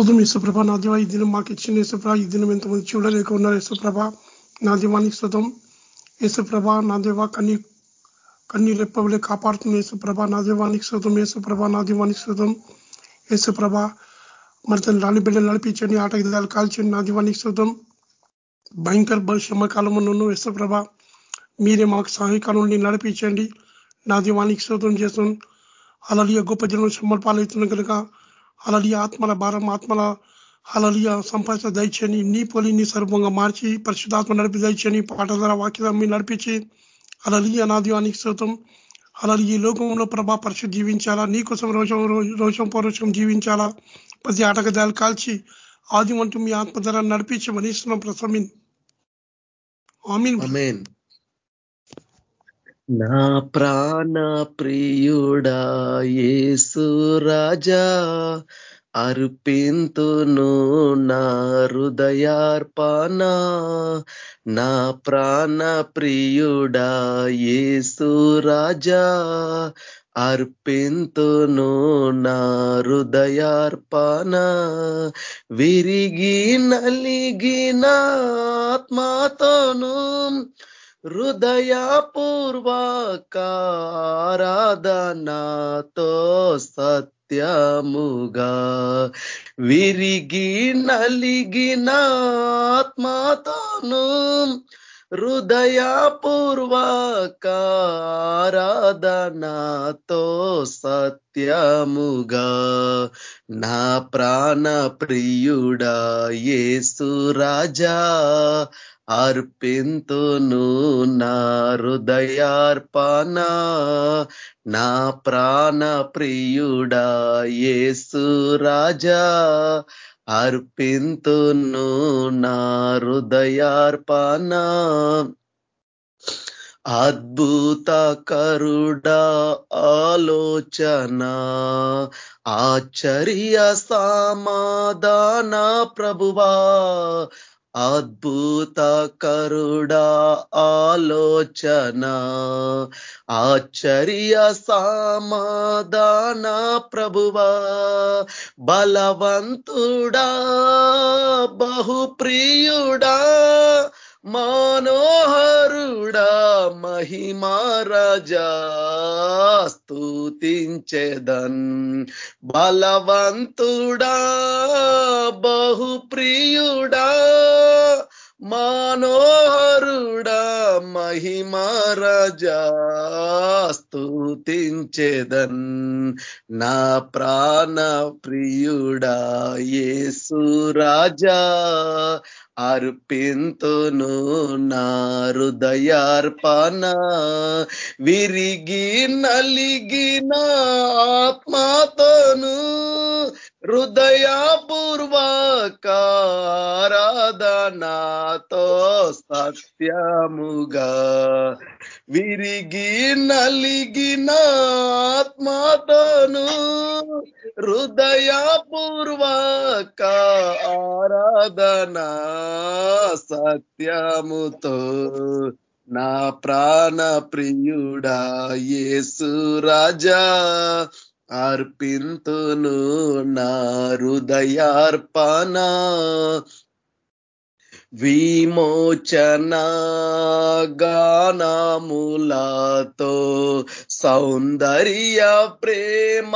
శోధం యేసుప్రభ నా దేవ ఈ దినం మాకు ఇచ్చిన యేసుప్రభ ఈ దినం ఎంతమంది చూడలేక ఉన్నారు యేసుప్రభ నా దీవానికి శోధం యేసుప్రభ నా దేవ కన్నీ కన్నీ రెప్పవలే కాపాడుతున్న యేసుప్రభ నా దీవానికి శోధం యేసుప్రభ నా దీవానికి శోధం యేసుప్రభ మరి తను రాణి బిడ్డలు నడిపించండి ఆటగిదాలు కాల్చండి నా దీవానికి శోధం భయంకర శ్రమకాలమును యేసుప్రభ మీరే మాకు సహాయకాలం నడిపించండి నా దీవానికి శోధం చేస్తాం అలాగే గొప్ప జనం శ్రమలు పాలవుతున్న కనుక అలలియ ఆత్మల భారం ఆత్మల అలలియ సంపాద దయచేని నీ పొలి నీ సర్వంగా మార్చి పరిశుద్ధాత్మ నడిపి దయచేని పాట ద్వారా వాక్యం మీ నడిపించి అలలియ నాదివానికి శోతం అలాగే ఈ లోకంలో ప్రభా పరిశుద్ధి జీవించాలా? నీకోసం రోషం రోషం పౌరుషం జీవించాలా? ప్రతి ఆటకదాలు కాల్చి ఆది వంటూ మీ ఆత్మధర నడిపించి మనీస్తున్నాం ప్రసమిన్ ఆమీన్. నా ప్రాణ ప్రియుడా యేసు రాజా అర్పింతును నా హృదయార్పణ. నా ప్రాణ ప్రియుడా యేసు రాజా అర్పింతును నా హృదయార్పణ. విరిగి నలిగిన ఆత్మాతోను హృదయపూర్వకారాధనాతో సత్యముగా విరిగి నలిగిన ఆత్మాతోను హృదయపూర్వకారాధనాతో సత్యముగా నా ప్రాణ ప్రియుడా యేసు రాజా అర్పింతును నా హృదయార్పణ నా ప్రాణ ప్రియుడా యేసు రాజా. అర్పింతును నా హృదయార్పణ అద్భుత కరుడా ఆలోచన ఆశ్చర్య సమాధాన ప్రభువా. అద్భుత కరుడా ఆలోచన ఆశ్చర్య సమాధాన ప్రభువా బలవంతుడా బహుప్రియుడా మనోహరుడా మహిమారజా స్తుతించేదన్. బలవంతుడా బహుప్రియుడా మనోహరుడా మహిమారజా స్తుతించెదన్. నా ప్రాణ ప్రియుడా యేసు రాజా అర్పింతును నా హృదయార్పణ. విరిగి నలిగిన ఆత్మాతోను హృదయపూర్వకారాధనాతో సత్యముగా విరిగి నలిగిన ఆత్మతోను హృదయపూర్వక ఆరాధన సత్యముతో నా ప్రాణ ప్రియుడా యేసు రాజా. అర్పింతును నా హృదయార్పణ. విమోచనగానములతో సౌందర్య ప్రేమాస్తుతులతో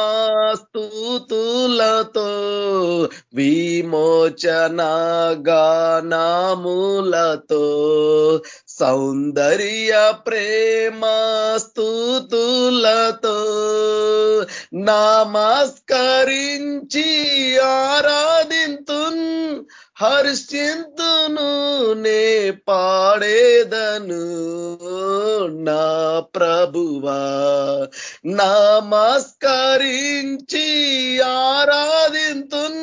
స్థూతులతో సౌందర్య ప్రేమాస్తుతులతో స్థూతులతో నమస్కరించి ఆరాధింతున్ హరిశ్చింతును నే పాడేదను నా ప్రభువా. నమస్కరించి ఆరాధింతున్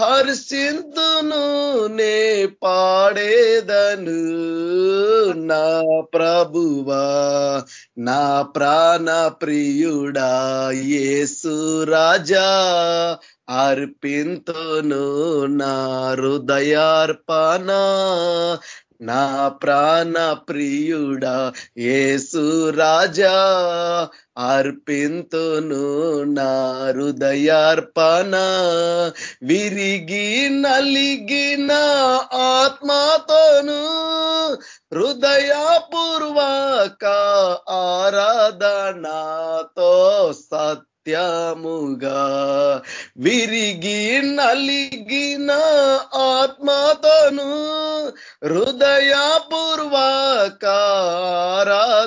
హర్షింతును నే పాడేదను నా ప్రభువా. నా ప్రాణ ప్రియుడా యేసు రాజా అర్పింతును నా హృదయార్పణ. నా ప్రాణ ప్రియుడా ఏసు రాజా అర్పింతును నా హృదయార్పణ. విరిగి నలిగిన ఆత్మతోను హృదయపూర్వక ఆరాధనాతో సత్ సత్యముగా విరిగి నలిగిన ఆత్మతోను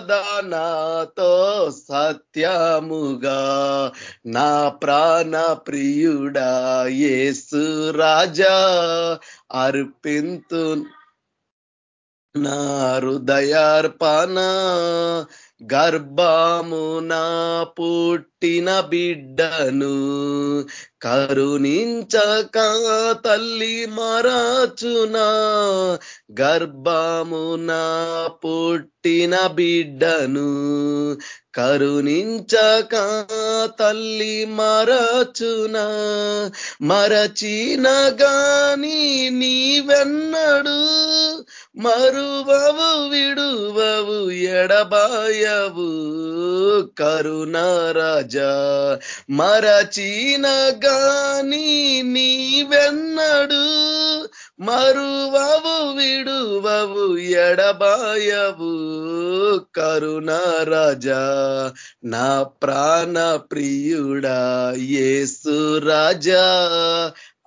హృదయపూర్వకారాధనాతో సత్యముగా నా ప్రాణ ప్రియుడా యేసు రాజా అర్పింతు నా హృదయార్పణ గర్భమున పుట్టిన బిడ్డను కరుణించక తల్లి మరచునా. గర్భమున పుట్టిన బిడ్డను కరుణించక తల్లి మరచునా. మరచిన గాని నీవెన్నడు మరువవు విడువవు ఎడబాయవు. కరుణారాజా మరచిన గాని నీవెన్నడు. మరువవు విడువవు ఎడబాయవు. కరుణారాజా నా ప్రాణ ప్రియుడా ఏసు రాజా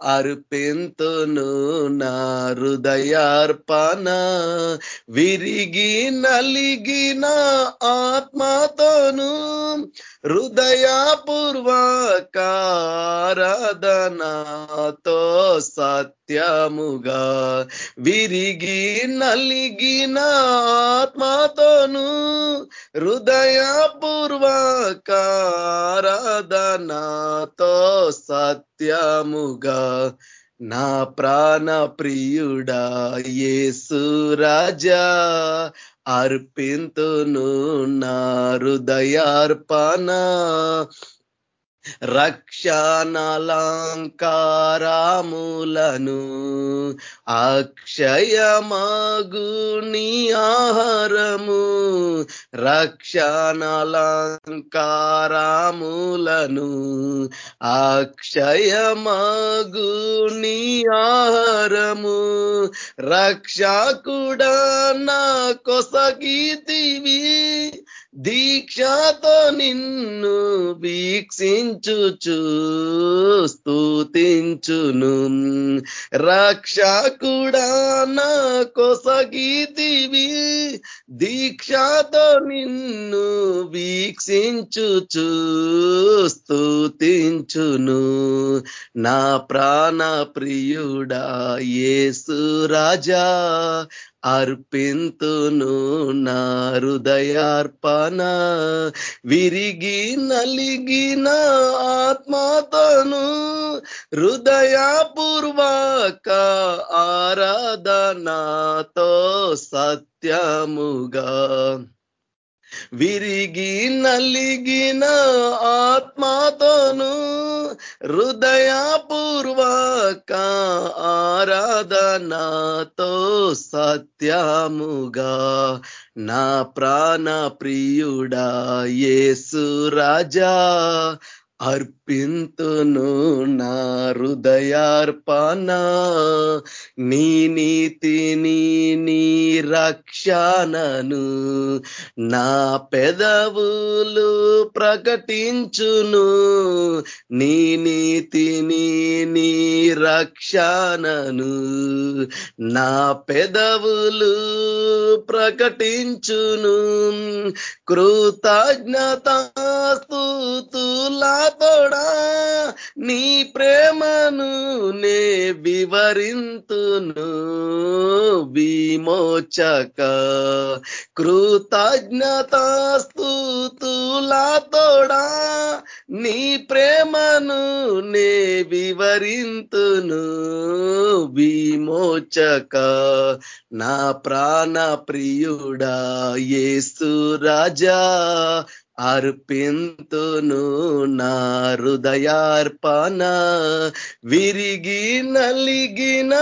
అర్పింతును నా హృదయార్పణ. విరిగి నలిగిన ఆత్మతోను హృదయపూర్వకారాధనాతో సత్యముగా. విరిగి నలిగిన ఆత్మతోను హృదయపూర్వకారాధనాతో నిత్యముగా నా ప్రాణ ప్రియుడా యేసు రాజా. అర్పింతును నా హృదయార్పణ. రక్షణలంకారాములను అక్షయమగుని ఆహారము రక్షణలంకారాములను అక్షయమగుని ఆహారము రక్షకుడా నా కొసగీతివి దీక్షతో నిన్ను వీక్షించుచు స్తుతించును. రక్షకుడా నా కొసగీతివి దీక్షతో నిన్ను వీక్షించుచు స్థుతించును నా ప్రాణ ప్రియుడా ఏసు రాజా అర్పింతును నా హృదయార్పణ. విరిగి నలిగిన ఆత్మతను హృదయపూర్వక ఆరాధనాతో సత్యముగా విరిగి నలిగిన ఆత్మతోను హృదయపూర్వక ఆరాధనాతో సత్యముగా నా ప్రాణ ప్రియుడా యేసు రాజా. అర్పింతును నా హృదయార్పణ. నీ నీతిని నీ రక్షణను నా పెదవులు ప్రకటించును. నీ నీతిని నీ రక్షణను నా పెదవులు ప్రకటించును. తోడా నీ ప్రేమను నే వివరింతును. విమోచక కృతజ్ఞతాస్తుతులాతోడా నీ ప్రేమను నే వివరింతును. విమోచక నా ప్రాణ ప్రియుడా ఏసు రాజా అర్పింతును నా హృదయార్పణ విరిగి నలిగిన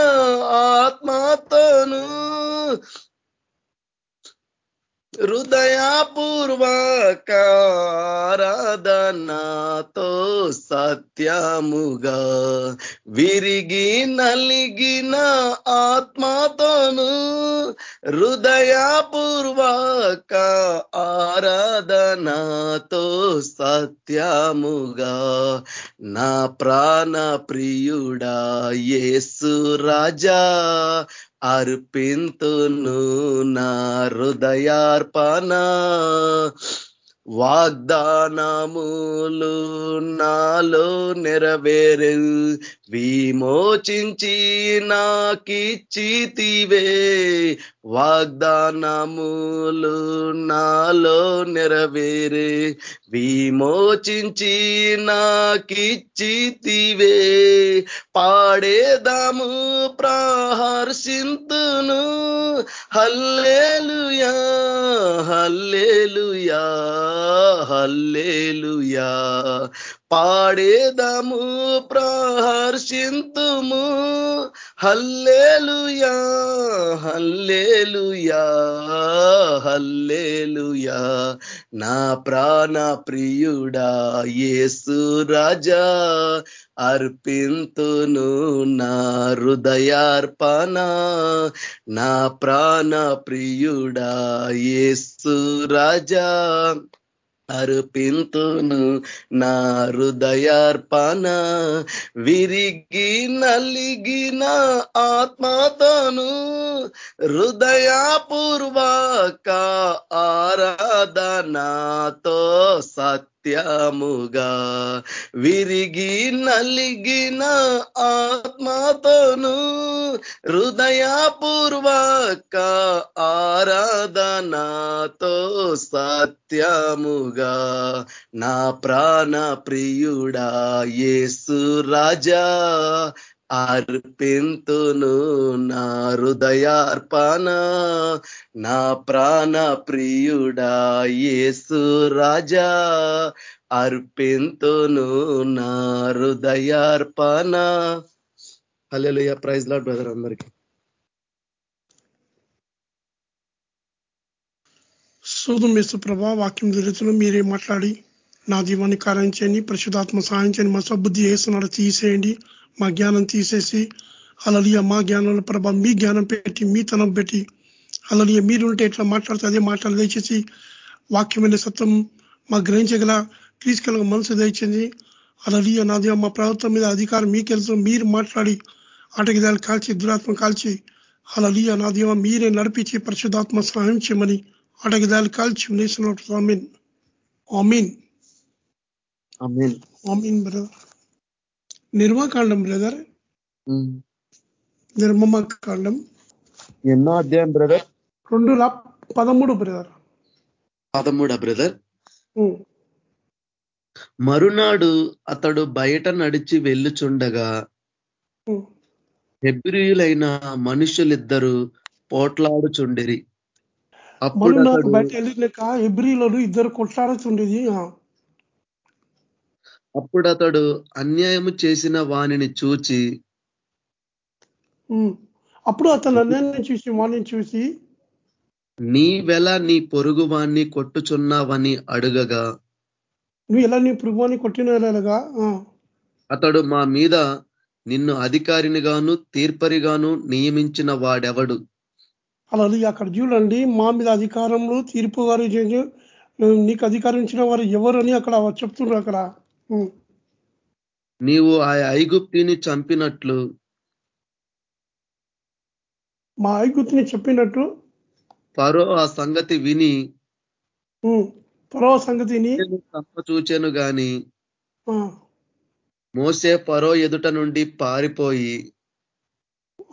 ఆత్మతోను హృదయపూర్వకారాధనాతో సత్యముగా విరిగి నలిగిన ఆత్మతోను హృదయపూర్వక ఆరాధనాతో సత్యముగా నా ప్రాణ ప్రియుడా యేసు రాజా అర్పింతును నా హృదయార్పణ. వాగ్దానములు నాలో నెరవేరు. విమోచించి నాకిచ్చితివే వాగ్దానములు నాలో నెరవేరు. విమోచించి నాకిచ్చితివే పాడేదాము ప్రాహర్షింతును. Hallelujah hallelujah. హల్లేలుయా. పాడేదము ప్రహర్షింతుము. Hallelujah hallelujah hallelujah. నా ప్రాణ ప్రియుడా యేసు రాజా అర్పింతును నా హృదయార్పణ. నా ప్రాణ ప్రియుడా యేసు రాజా. అర్పింతును నా హృదయార్పణ. విరిగి నలిగిన ఆత్మతోను హృదయపూర్వక ఆరాధనాతో నిత్యముగా విరిగి నలిగిన ఆత్మతోను హృదయపూర్వక ఆరాధనాతో సత్యముగా నా ప్రాణ ప్రియుడా యేసు రాజా. అర్పింతును నా హృదయార్పణ నా ప్రాణ ప్రియుడా యేసు రాజా. అర్పింతును నా హృదయార్పణ. హల్లెలూయా ప్రైజ్ లాడ్ బ్రదర్ అందరికి. సూదు మిస్సు ప్రభా వాక్యం జరుగుతున్న మీరే మాట్లాడి నా జీవాన్ని కారణించండి చేయండి పరిశుధాత్మ సాయం చేయండి మా సబుద్ధి వేస్తున్నాడు తీసేయండి మా జ్ఞానం తీసేసి అలలియ మా జ్ఞానంలో ప్రభా మీ జ్ఞానం పెట్టి మీ తనం పెట్టి అలలియ మీరుంటే ఎట్లా మాట్లాడితే అదే మాట్లాడి దయచేసి వాక్యమైన సత్యం మా గ్రహించగల తీసుకెళ్ళగల మనసు దయచేసి అలలియ నా దేవ మా ప్రభుత్వం మీద అధికారం మీకెళ్తూ మీరు మాట్లాడి ఆటగిదాలు కాల్చి దురాత్మ కాల్చి అలలియ నా దేవ మీరే నడిపించి పరిశుధాత్మ సహాయం చేయమని అడగదాలు కాల్చి నేసినట్టు ఆమీన్. ఆమీన్. ఆమీన్ బ్రదర్. నిర్మకాండం బ్రదర్. నిర్మకాండం ఎన్నో అధ్యాయం బ్రదర్? రెండు పదమూడు బ్రదర్. పదమూడా బ్రదర్? మరునాడు అతడు బయట నడిచి వెళ్ళుచుండగా హెబ్రియులైన మనుషులిద్దరూ పోట్లాడుచుండిరి. అప్పుడు బయట వెళ్ళినాక హెబ్రిలో ఇద్దరు కొట్లాడుతుండేది అప్పుడు అతడు అన్యాయము చేసిన వాణిని చూచి అప్పుడు అతను అన్యాయం చూసి వాణిని చూసి నీవెల నీ పొరుగు వాణ్ణి కొట్టుచున్నావని అడుగగా నువ్వు ఎలా నీ పొరుగువాన్ని కొట్టినగా అతడు మా మీద నిన్ను అధికారినిగాను తీర్పరిగాను నియమించిన వాడెవడు? అలా అక్కడ చూడండి మా మీద అధికారంలో తీర్పు గారు నీకు అధికారం ఇచ్చిన వారు ఎవరని అక్కడ చెప్తున్నారు అక్కడ. నీవు ఆ ఐగుప్తిని చంపినట్లు. మా ఐగుప్తిని చెప్పినట్టు పరో ఆ సంగతి విని. పరో సంగతిని చూచాను గాని. మోసే పరో ఎదుట నుండి పారిపోయి.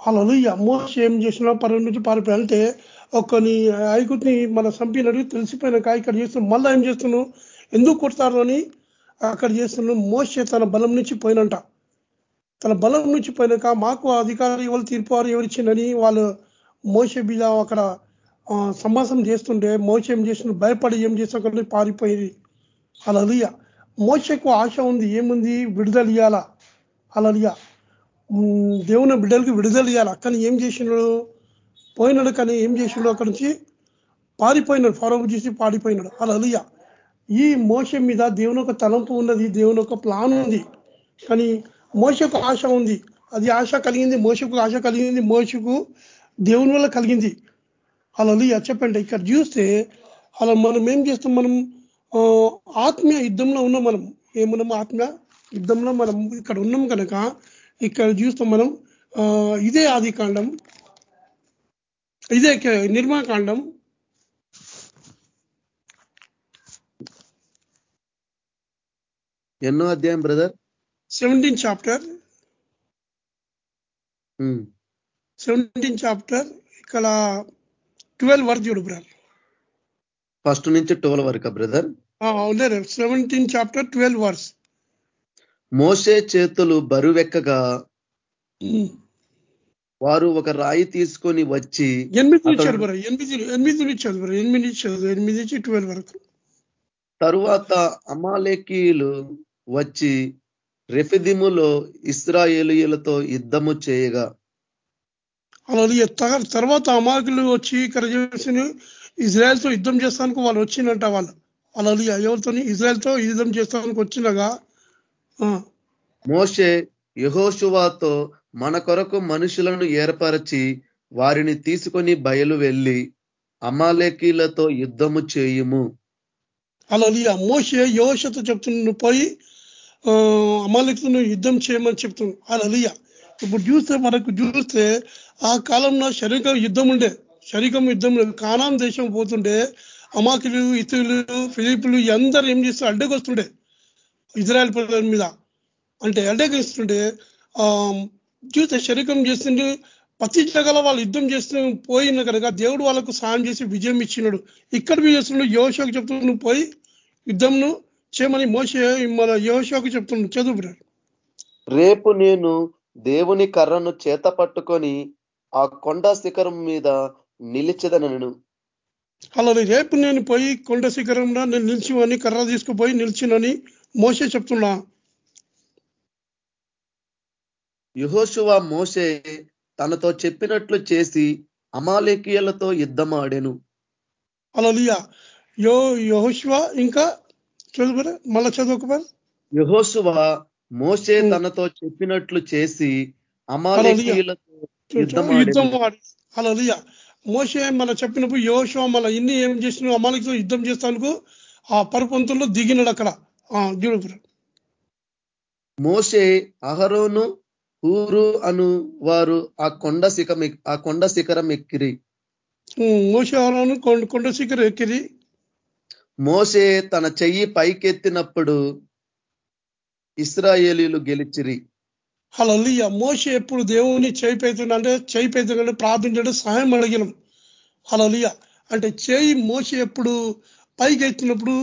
అలా మోస ఏం చేసినా పరో నుంచి పారిపోయి. అంటే ఒక్కని ఐగుప్తిని మన చంపినట్టు తెలిసిపోయినాక ఇక్కడ చేస్తున్నాం మళ్ళీ ఏం చేస్తున్నావు ఎందుకు కొడతారు అని అక్కడ చేస్తున్న మోసే తన బలం నుంచి పోయినంట. తన బలం నుంచి పోయినాక మాకు అధికారులు ఎవరు తీర్పువారు ఎవరిచ్చిందని వాళ్ళు మోసే మీద అక్కడ సంభాషణ చేస్తుంటే మోస ఏం చేసిన భయపడి ఏం చేసిన పారిపోయి అలలియ మోసకు ఆశ ఉంది. ఏముంది? విడుదల ఇయ్యాలా. అలలియ దేవుని బిడ్డలకి విడుదల ఇయ్యాలా. కానీ ఏం చేసినాడు పోయినాడు కానీ ఏం చేసినాడు అక్కడి నుంచి పారిపోయినాడు. ఫారం చూసి పారిపోయినాడు. అలలియ ఈ మోస మీద దేవుని ఒక తలంపు ఉన్నది దేవుని ఒక ప్లాన్ ఉంది. కానీ మోసకు ఆశ ఉంది. అది ఆశ కలిగింది మోసకు ఆశ కలిగింది మోసకు దేవుని వల్ల కలిగింది. అలా చెప్పండి ఇక్కడ చూస్తే అలా మనం ఏం చేస్తాం? మనం ఆత్మీయ యుద్ధంలో ఉన్నాం మనం. ఏమున్నాం? ఆత్మీయ యుద్ధంలో మనం ఇక్కడ ఉన్నాం కనుక ఇక్కడ చూస్తాం మనం ఇదే ఆది కాండం ఇదే నిర్మాకాండం ఎన్నో అధ్యాయం brother? Seventeen chapter seventeen chapter ఇక్కడ ట్వెల్వ్ వరకు చూడు బ్రదర్. ఫస్ట్ నుంచి ట్వెల్వ్ వరకు బ్రదర్? అవును సెవెంటీన్ చాప్టర్ ట్వెల్వ్ వర్స్ మోసే చేతులు బరువెక్కగా వారు ఒక రాయి తీసుకొని వచ్చి ఎనిమిది ఇచ్చారు బ్రో ఎనిమిది ఎనిమిది ఇచ్చారు బ్రో ఎనిమిది ఇచ్చారు ఎనిమిది నుంచి ట్వెల్వ్ వరకు. తరువాత అమాలేకీయులు వచ్చి రెఫిదిములో ఇస్రాయేలీలతో యుద్ధము చేయగా. అలా తర్వాత అమాకులు వచ్చి ఇక్కడ చేసిన ఇజ్రాయెల్తో యుద్ధం చేస్తానికి వాళ్ళు వచ్చినట్ట వాళ్ళు. అలా ఎవరితో ఇజ్రాయెల్తో యుద్ధం చేస్తానికి వచ్చినగా మోషే యహోశువాతో మన కొరకు మనుషులను ఏర్పరచి వారిని తీసుకొని బయలు వెళ్ళి అమాలేకీలతో యుద్ధము చేయుము. అలా మోసే యోషతో చెప్తున్న పోయి అమాలకులను యుద్ధం చేయమని చెప్తుంది. అలలియ ఇప్పుడు చూస్తే మనకు చూస్తే ఆ కాలంలో శరీరం యుద్ధం ఉండే శరీరం యుద్ధం కానాం దేశం పోతుండే అమాకులు ఇతరులు ఫిలిపులు అందరు ఏం చేస్తే అడ్డకొస్తుండే ఇజ్రాయల్ ప్రజల మీద. అంటే అడ్డగిస్తుండే చూస్తే శరీరం చేస్తుండే ప్రతి జగల వాళ్ళు యుద్ధం చేస్తూ పోయిన కనుక దేవుడు వాళ్ళకు సాయం చేసి విజయం ఇచ్చినాడు. ఇక్కడ చేస్తున్నాడు యోషకు చెప్తున్నాడు పోయి యుద్ధంను చేయమని మోసే మన యోషకు చెప్తున్నాడు చదువు రేపు నేను దేవుని కర్రను చేత పట్టుకొని ఆ కొండ శిఖరం మీద నిలిచదనను. అలా రేపు నేను పోయి కొండ శిఖరంలో నేను నిలిచివని కర్ర తీసుకుపోయి నిలిచినని మోసే చెప్తున్నా. యుహోశువ మోసే తనతో చెప్పినట్లు చేసి అమాలేకీయులతో యుద్ధం ఆడాను అలా యో యహోశివ ఇంకా చదువు మళ్ళా చదువుకోవాలి యహోశువ మోసే తనతో చెప్పినట్లు చేసి అమాలేకీయులతో యుద్ధం అలా మోసే మన చెప్పినప్పుడు యోశో మన ఇన్ని ఏం చేసిన అమాలకితో యుద్ధం చేస్తాను ఆ పరుపంతుల్లో దిగినాడు అక్కడ. చూడు మోసే అహరోను ఊరు అను వారు ఆ కొండ శిఖం ఆ కొండ శిఖరం ఎక్కిరి. మోసే అహరోను కొండ శిఖరం ఎక్కిరి. మోసే తన చెయ్యి పైకెత్తినప్పుడు ఇస్రాయేలీలు గెలిచిరి. అలలియ మోస ఎప్పుడు దేవుని చేయి అంటే చేయి పెడుతుందంటే ప్రార్థించడం సహాయం అడిగినాం. అలలియ అంటే చేయి మోస ఎప్పుడు పైకి ఎత్తినప్పుడు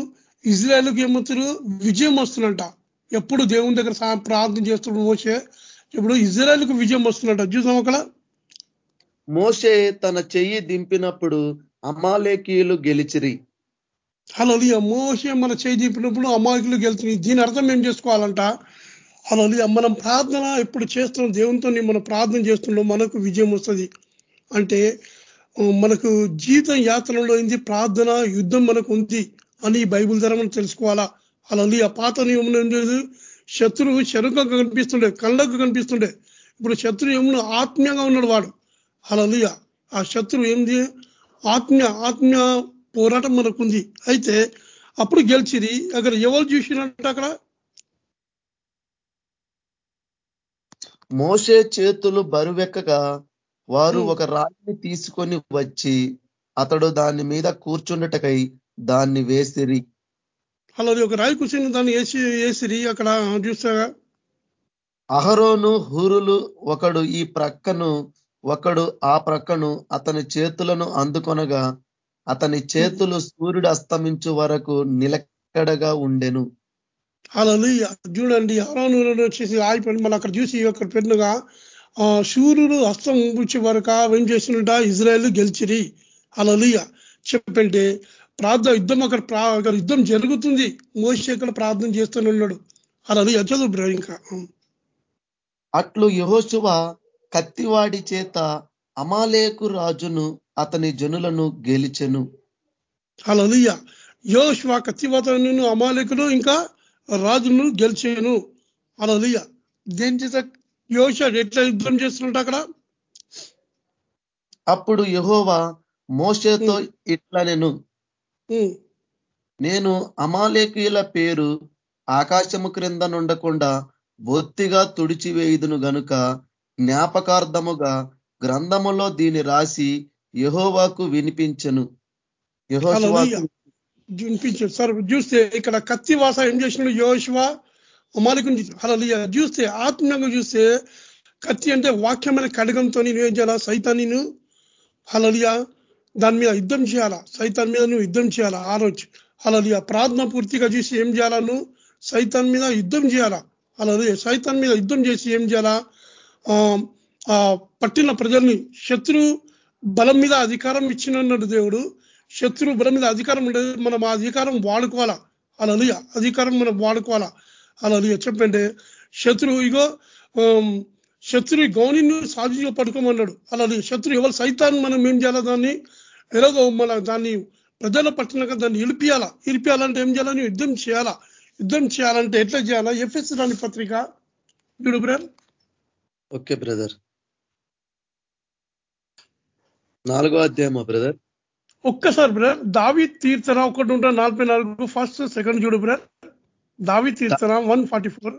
ఇజ్రాయల్కి ఏమవుతారు విజయం వస్తున్నట ఎప్పుడు దేవుని దగ్గర సహాయం ప్రార్థన చేస్తున్నాడు మోసే ఇప్పుడు ఇజ్రాయల్కు విజయం వస్తున్నట చూసాం అక్కడ? మోసే తన చెయ్యి దింపినప్పుడు అమాలేకీయులు గెలిచిరి. అలలియ మోసే మన చేయి దింపినప్పుడు అమాయకులు గెలుతున్నాయి దీని అర్థం ఏం చేసుకోవాలంట? అలా మనం ప్రార్థన ఎప్పుడు చేస్తున్నాం దేవునితో మనం ప్రార్థన చేస్తున్నాం మనకు విజయం వస్తుంది. అంటే మనకు జీవితం యాత్రలో అయింది ప్రార్థన యుద్ధం మనకు ఉంది అని బైబుల్ ధర మనం తెలుసుకోవాలా? అలలి ఆ పాత నియమంలో ఏం లేదు? శత్రువు శరుకు కనిపిస్తుండే కళ్ళకు కనిపిస్తుండే. ఇప్పుడు శత్రువు ఏమన్నా ఆత్మీయంగా ఉన్నాడు వాడు. అలలియ ఆ శత్రువు ఏంది? ఆత్మీయ ఆత్మీయ పోరాటం మనకు ఉంది అయితే అప్పుడు గెలిచిరి. అక్కడ ఎవరు చూసినట్టు అక్కడ? మోసే చేతులు బరువెక్కగా వారు ఒక రాయిని తీసుకొని వచ్చి అతడు దాని మీద కూర్చుండటకై దాన్ని వేసిరి. అలా ఒక రాయి కూర్చొని దాన్ని వేసి వేసిరి. అక్కడ చూస్తాగా అహరోను హూరులు ఒకడు ఈ ప్రక్కను ఒకడు ఆ ప్రక్కను అతని చేతులను అందుకొనగా అతని చేతులు సూర్యుడు అస్తమించు వరకు నిలకడగా ఉండెను. అలా చూడండి అరాను వచ్చేసి ఆగిపోయింది మళ్ళీ అక్కడ చూసి అక్కడ పెట్టినగా సూర్యుడు అస్తం వచ్చే వరకు ఏం చేసినట ఇజ్రాయెల్ గెలిచిరి. అలలుయ చెప్పంటే ప్రార్థన యుద్ధం అక్కడ అక్కడ యుద్ధం జరుగుతుంది. మోసే అక్కడ ప్రార్థన చేస్తూనే ఉన్నాడు. అలా చదువు బ్రో ఇంకా. అట్లు యహోశువ కత్తివాడి చేత అమాలేకు రాజును అతని జనులను గెలిచెను. అలలియ యోష్వా కత్తివతను అమాలేకును ఇంకా రాజును గెలిచాను. అలలియ దేని చేత యోష ఎట్లా యుద్ధం చేస్తున్నట్టు అక్కడ? అప్పుడు యహోవా మోషతో ఇట్లా నేను నేను అమాలేకుల పేరు ఆకాశము క్రింద నుండకుండా బొత్తిగా తుడిచివేయుదును గనుక జ్ఞాపకార్థముగా గ్రంథములో దీని రాసి యహోవాకు వినిపించను. వినిపించాడు సార్ చూస్తే ఇక్కడ కత్తి వాస ఏం చేసినాడు యోశివ అమాలికుని అలా చూస్తే ఆత్మీయంగా చూస్తే కత్తి అంటే వాక్యమైన కడగంతో ఏం చేయాలా? సైతాన్ని అలలియా దాని మీద యుద్ధం చేయాలా? సైతాన్ మీద నువ్వు యుద్ధం చేయాలా? ఆ రోజు అలలియా ప్రార్థన పూర్తిగా చూసి ఏం చేయాలా నువ్వు? సైతాన్ మీద యుద్ధం చేయాలా? అలాగే సైతాన్ మీద యుద్ధం చేసి ఏం చేయాలా? పట్టిన ప్రజల్ని శత్రు బలం మీద అధికారం ఇచ్చినన్నాడు దేవుడు. శత్రు బలం మీద అధికారం ఉండేది. మనం ఆ అధికారం వాడుకోవాలా? అలా అధికారం మనం వాడుకోవాలా? అలా చెప్పండి. శత్రువు ఇగో శత్రు గౌని సాధించి పడుకోమన్నాడు అలా శత్రు ఎవరు? సైతాన్ని మనం ఏం చేయాలా దాన్ని? ఎలాగో మన దాన్ని ప్రజల పట్టినాక దాన్ని ఇలిపియాలా ఇలిపియాలంటే ఏం చేయాలని యుద్ధం చేయాలా? యుద్ధం చేయాలంటే ఎట్లా చేయాలా? ఎఫ్ఎస్ రాని పత్రిక. చూడు బ్రదర్. Okay brother. నాలుగో అధ్యాయమా బ్రదర్? ఒక్కసారి బ్రదర్ దావి తీర్థన ఒకటి ఉంటా నలభై నాలుగు ఫస్ట్ సెకండ్ చూడు బ్రదర్. దావి తీర్థన వన్ ఫార్టీ ఫోర్.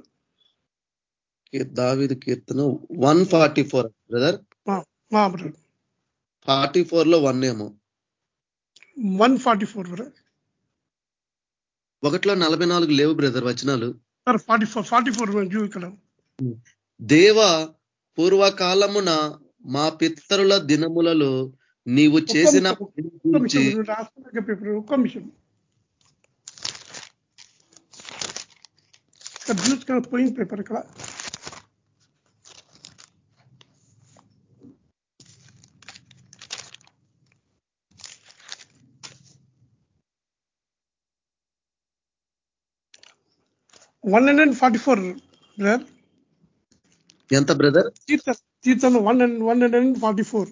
దావిది కీర్తన one forty four brother? Forty ఫోర్లో వన్ ఏమో? One forty four brother. ఒకటిలో నలభై నాలుగు లేవు బ్రదర్ వచనాలు. ఫార్టీ ఫోర్ ఫార్టీ ఫోర్ ఇక్కడ. దేవ పూర్వకాలమున మా పిత్తరుల దినములలో నీవు చేసిన పోయింది పేపర్ ఇక్కడ. One hundred forty four brother ఎంత బ్రదర్ కీర్తన one one hundred forty four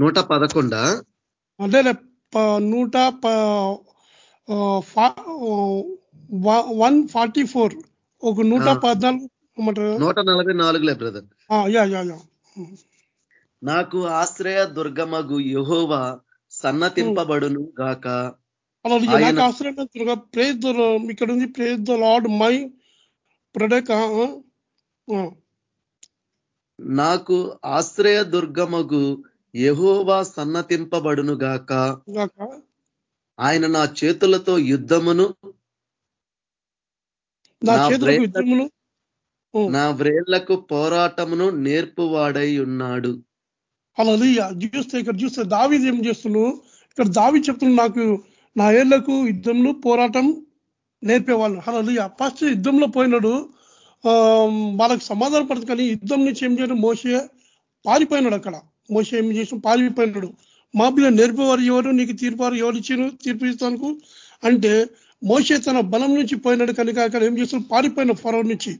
నూట పదకొండా? అదే నూట వన్ ఫార్టీ ఫోర్. ఒక నూట పద్నాలుగు నూట నలభై నాలుగులే బ్రదర్. నాకు ఆశ్రయ దుర్గమగు యహోవా సన్నతింపబడును గాక. ప్రేజ్ ఇక్కడ ఉంది praise the lord my product నాకు ఆశ్రయ దుర్గమగు యహోవా సన్నతింపబడును గాక ఆయన నా చేతులతో యుద్ధమును నా వ్రేళ్ళకు పోరాటమును నేర్పువాడై ఉన్నాడు. అలా చూస్తే ఇక్కడ చూస్తే దావి ఏం చేస్తున్నావు ఇక్కడ దావి చెప్తున్నాడు నాకు నా ఏళ్ళకు యుద్ధంలో పోరాటం నేర్పేవాళ్ళు. అలా ఫస్ట్ యుద్ధంలో పోయినాడు వాళ్ళకి సమాధానం పడదు కానీ యుద్ధం నుంచి ఏం చేయడం? మోసే పారిపోయినాడు అక్కడ. మోసే ఏం చేసిన పాలిపోయినాడు. మా పిల్లలు నేర్పేవారు ఎవరు? నీకు తీర్పారు ఎవరు ఇచ్చిన తీర్పు ఇస్తాను అంటే మోసే తన బలం నుంచి పోయినాడు కనుక అక్కడ ఏం చేస్తాడు పారిపోయిన ఫరవ నుంచి.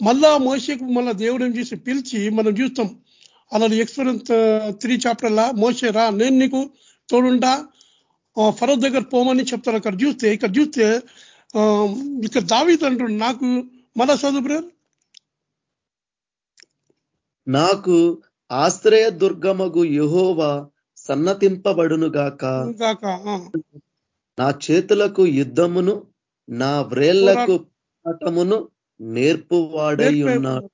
మళ్ళా మోసేకు మళ్ళా దేవుడు ఏం చేసి పిలిచి మనం చూస్తాం. అలా ఎక్స్పీరియన్స్ త్రీ చాప్టర్లా మోసే రా నేను నీకు తోడుంటా ఫరో దగ్గర పోమని చెప్తారు. అక్కడ చూస్తే ఇక్కడ చూస్తే ఇక్కడ దావీత్ అంటుండు నాకు మళ్ళా చదువు నాకు ఆశ్రయ దుర్గమగు యహోవా సన్నతింపబడును గాక నా చేతులకు యుద్ధమును నా వ్రేళ్ళకు పోరాటమును నేర్పువాడై ఉన్నాడు.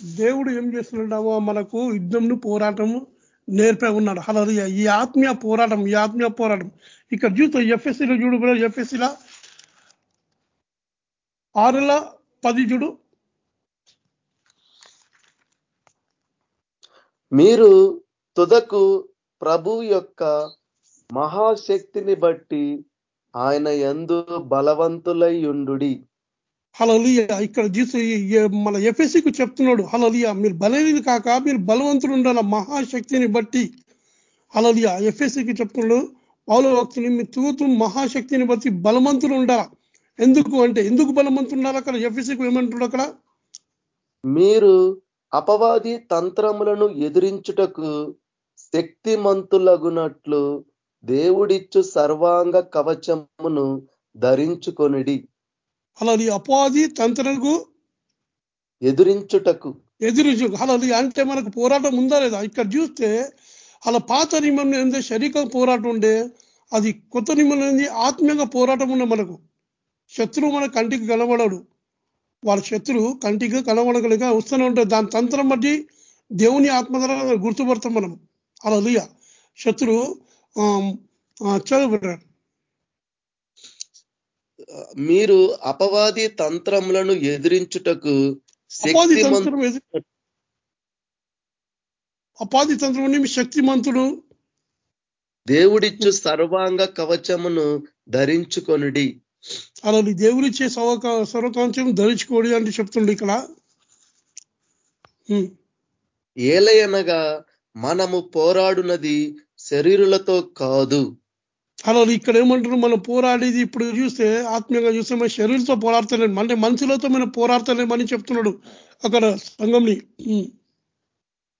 దేవుడు ఏం చేస్తున్నాడో మనకు యుద్ధంను పోరాటము నేర్పే ఉన్నాడు. అలా ఈ ఆత్మీయ పోరాటం ఈ ఆత్మీయ పోరాటం. ఇక్కడ చూస్తే ఎఫ్ఎస్సీలో చూడు ఎఫ్ఎస్సీలా ఆరుల పది చూడు. మీరు తుదకు ప్రభు యొక్క మహాశక్తిని బట్టి ఆయన ఎందు బలవంతులై ఉండు హలలియ ఇక్కడ చూసి మన ఎఫ్ఎస్సికు చెప్తున్నాడు హలలియ మీరు బలైనది కాక మీరు బలవంతులు ఉండాల మహాశక్తిని బట్టి. హలలియ ఎఫ్ఎస్సికి చెప్తున్నాడు పౌల భక్తులు మీ తూతు మహాశక్తిని బట్టి బలవంతులు ఉండాలా ఎందుకు అంటే ఎందుకు బలవంతులు ఉండాలి అక్కడ? ఎఫ్ఎస్సికి ఏమంటున్నాడు అక్కడ? మీరు అపవాది తంత్రములను ఎదిరించుటకు శక్తిమంతులగునట్లు దేవుడిచ్చు సర్వాంగ కవచమును ధరించుకొనిడి. అలా ఈ అపాధి తంత్రకు ఎదిరించుటకు. ఎదురు అలా అంటే మనకు పోరాటం ఉందా లేదా? ఇక్కడ చూస్తే అలా పాత నియమం ఏందో? శరీర పోరాటం ఉండే అది కొత్త నియమం ఏంది? ఆత్మీయంగా పోరాటం ఉండే మనకు. శత్రువు మన కంటికి కనబడడు. వాళ్ళ శత్రువు కంటికి కనబడగలిగా వస్తూనే ఉంటుంది దాని తంత్రం బట్టి దేవుని ఆత్మ ద్వారా గుర్తుపడతాం మనం. అలా లియ శత్రువు చదువు మీరు అపవాది తంత్రములను ఎదిరించుటకు శక్తిమంతు తంత్రం శక్తిమంతుడు. దేవుడిచ్చు సర్వాంగ కవచమును ధరించుకొనుడి. అలా నీ దేవుడిచ్చే సర్వక సర్వకాంక్షం ధరించుకోడి అంటే చెప్తుండే ఇక్కడ. ఏలయనగా మనము పోరాడునది శరీరులతో కాదు. అలా ఇక్కడ ఏమంటారు మనం పోరాడేది ఇప్పుడు చూస్తే ఆత్మీయంగా చూస్తే మన శరీరంతో పోరాడతలేము అంటే మనుషులతో మనం పోరాడతలేమని చెప్తున్నాడు అక్కడ సంఘంని.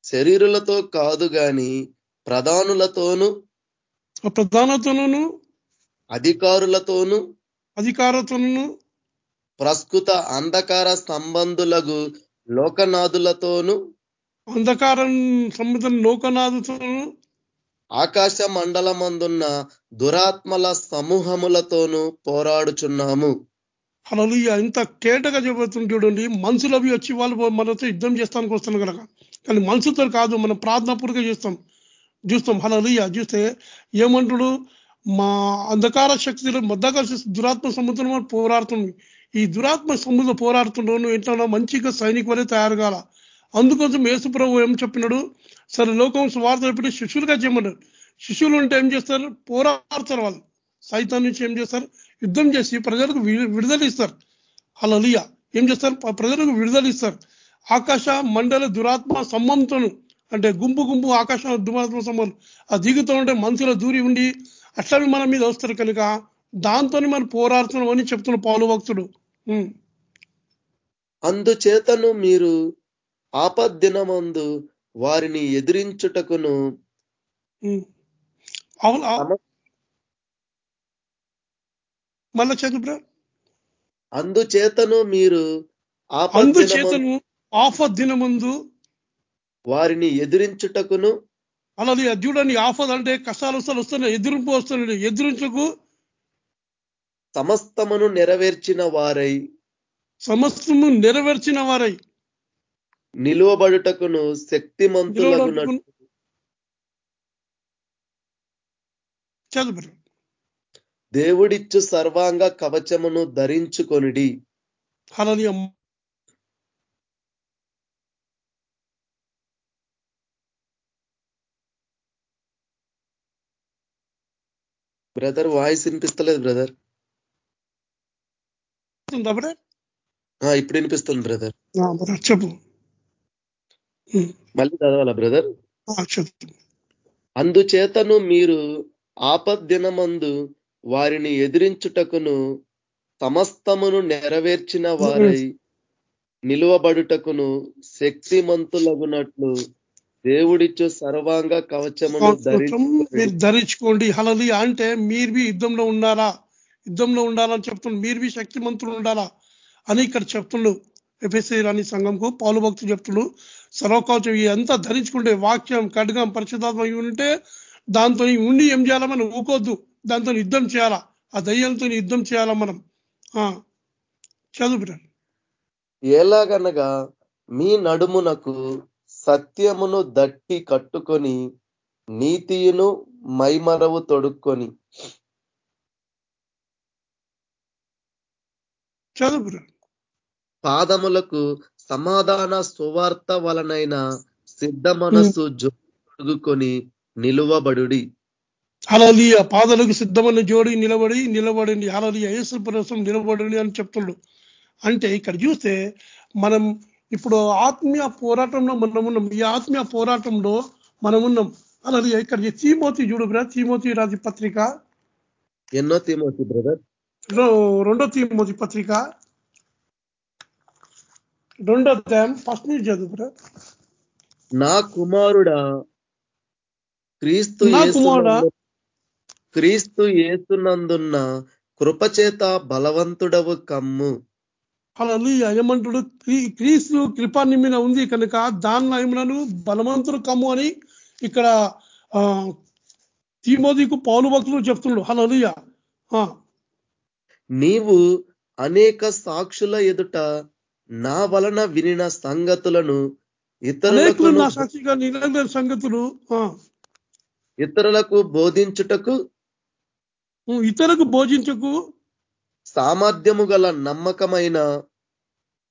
శరీరులతో కాదు గాని ప్రధానులతోనూ ప్రధానతను అధికారులతోనూ అధికారతను ప్రస్తుత అంధకార సంబంధులకు లోకనాథులతోనూ అంధకారం సంబంధం లోకనాథతను ఆకాశ మండలమందున్న దురాత్మల సమూహములతోనూ పోరాడుచున్నాము. అలా ఇంత కేటగా చెబుతుంది చూడండి. మనుషులు అవి వచ్చి వాళ్ళు మనతో యుద్ధం చేస్తానికి వస్తాను కనుక. కానీ మనుషులతో కాదు మనం ప్రార్థనాపూర్వక చేస్తాం. చూస్తాం. హలలుయ చూస్తే ఏమంటాడు? మా అంధకార శక్తులు మద్దకర్షి దురాత్మ సముద్రం పోరాడుతుంది. ఈ దురాత్మ సముద్రం పోరాడుతున్నావు నువ్వు ఏంటన్నా మంచిగా సైనిక వరే తయారు కాల. అందుకోసం యేసుప్రభు ఏం చెప్పినాడు? సరే లోకం స్వార్థ చెప్పి శిష్యులుగా చేయమన్నాడు. శిష్యులు ఉంటే ఏం చేస్తారు? పోరాడతారు వాళ్ళు. సైతం నుంచి ఏం చేస్తారు? యుద్ధం చేసి ప్రజలకు వి- విడుదల ఇస్తారు అలలియ ఏం చేస్తారు? ప్రజలకు విడుదల ఇస్తారు ఆకాశ మండల దురాత్మ సంబంధం అంటే గుంపు గుంపు ఆకాశ దురాత్మ సంబంధం. ఆ దిగుతూ ఉంటే మనుషుల దూరి ఉండి అట్లా మన మీద వస్తారు కనుక దాంతో మనం పోరాడుతున్నాం అని చెప్తున్న పౌలు భక్తుడు. అందుచేతను మీరు ఆపద్దినమందు వారిని ఎదిరించుటకును మళ్ళా చదువు అందుచేతను మీరు ఆపద్దినమందు అందుచేతను ఆఫత్ దినమందు వారిని ఎదిరించుటకును అలాది చూడండి ఆఫత్ అంటే కష్టాలు వస్తాలు వస్తున్నాయి ఎదురింపు వస్తున్నాయి ఎదురించుకు. సమస్తమును నెరవేర్చిన వారై. సమస్తము నెరవేర్చిన వారై. నిలువబడుటకును చదువు బ్రో. దేవుడిచ్చు సర్వాంగ కవచమును ధరించుకొనిడి. అలాది బ్రదర్ వాయిస్ వినిపిస్తలేదు బ్రదర్ ఇప్పుడు వినిపిస్తుంది బ్రదర్ చెప్పు. మళ్ళీ చదవాలా బ్రదర్ అందుచేతను మీరు ఆపద్దినమందు వారిని ఎదిరించుటకును సమస్తమును నెరవేర్చిన వారై నిలువబడుటకును శక్తిమంతులగునట్లు దేవుడిచ్చు సర్వాంగ కవచమును ధరించి మీరు ధరించుకోండి. హలలి అంటే మీరు బి యుద్ధంలో ఉండాలా యుద్ధంలో ఉండాలని చెప్తుండు. మీరు బి శక్తిమంతులు ఉండాలా? అని ఇక్కడ చెప్తుండు. ఎఫ్ఎస్ఐ రాని సంఘంకు పౌలు భక్తులు చెప్తుండు. సర్వకవచం అంతా ధరించుకుంటే వాక్యం ఖడ్గం పరిశుధాత్మ ఉంటే దాంతో ఉండి ఏం చేయాలా మనం? ఊకోద్దు. దాంతో యుద్ధం చేయాలా? ఆ దయ్యంతో యుద్ధం చేయాలా మనం? ఆ చదువు. ఎలాగనగా మీ నడుమునకు సత్యమును దట్టి కట్టుకొని నీతియును మైమరవు తొడుక్కొని. పాదములకు సమాధాన సువార్త వలనైన సిద్ధ మనస్సు జొడుగుకొని నిలువబడుడి. హలలియ పాదలకు సిద్ధమైన జోడి నిలబడి నిలబడింది హలలియ యేసు కోసం నిలబడండి అని చెప్తుండు. అంటే ఇక్కడ చూస్తే మనం ఇప్పుడు ఆత్మీయ పోరాటంలో మనం ఉన్నాం ఈ ఆత్మీయ పోరాటంలో మనం ఉన్నాం అలా ఇక్కడ చీమోతి చూడు బ్రా చీమోతి రాజు పత్రిక. ఎన్నో తిమోతి బ్రదర్? రెండో తీమోతి పత్రిక. రెండో అధ్యాయం ఫస్ట్ నుంచి చదువు బ్రా నా కుమారుడా క్రీస్తు? క్రీస్తు ఏసునందున్న కృపచేత బలవంతుడవు కమ్ము. అలా ఏమంటాడు? క్రీ- క్రీస్తు కృపా నిమ్మిన ఉంది కనుక దానిలో ఏమన్నాను బలవంతుడు కమ్ము అని ఇక్కడ తీమోదికు పౌలు భక్తులు చెప్తున్నాడు హలలుయ నీవు అనేక సాక్షుల ఎదుట నా వలన వినిన సంగతులను ఇతరులకు నా సాక్షిగా నిలబడిన సంగతులు ఇతరులకు బోధించుటకు ఇతరులకు బోధించకు సామర్థ్యము గల నమ్మకమైన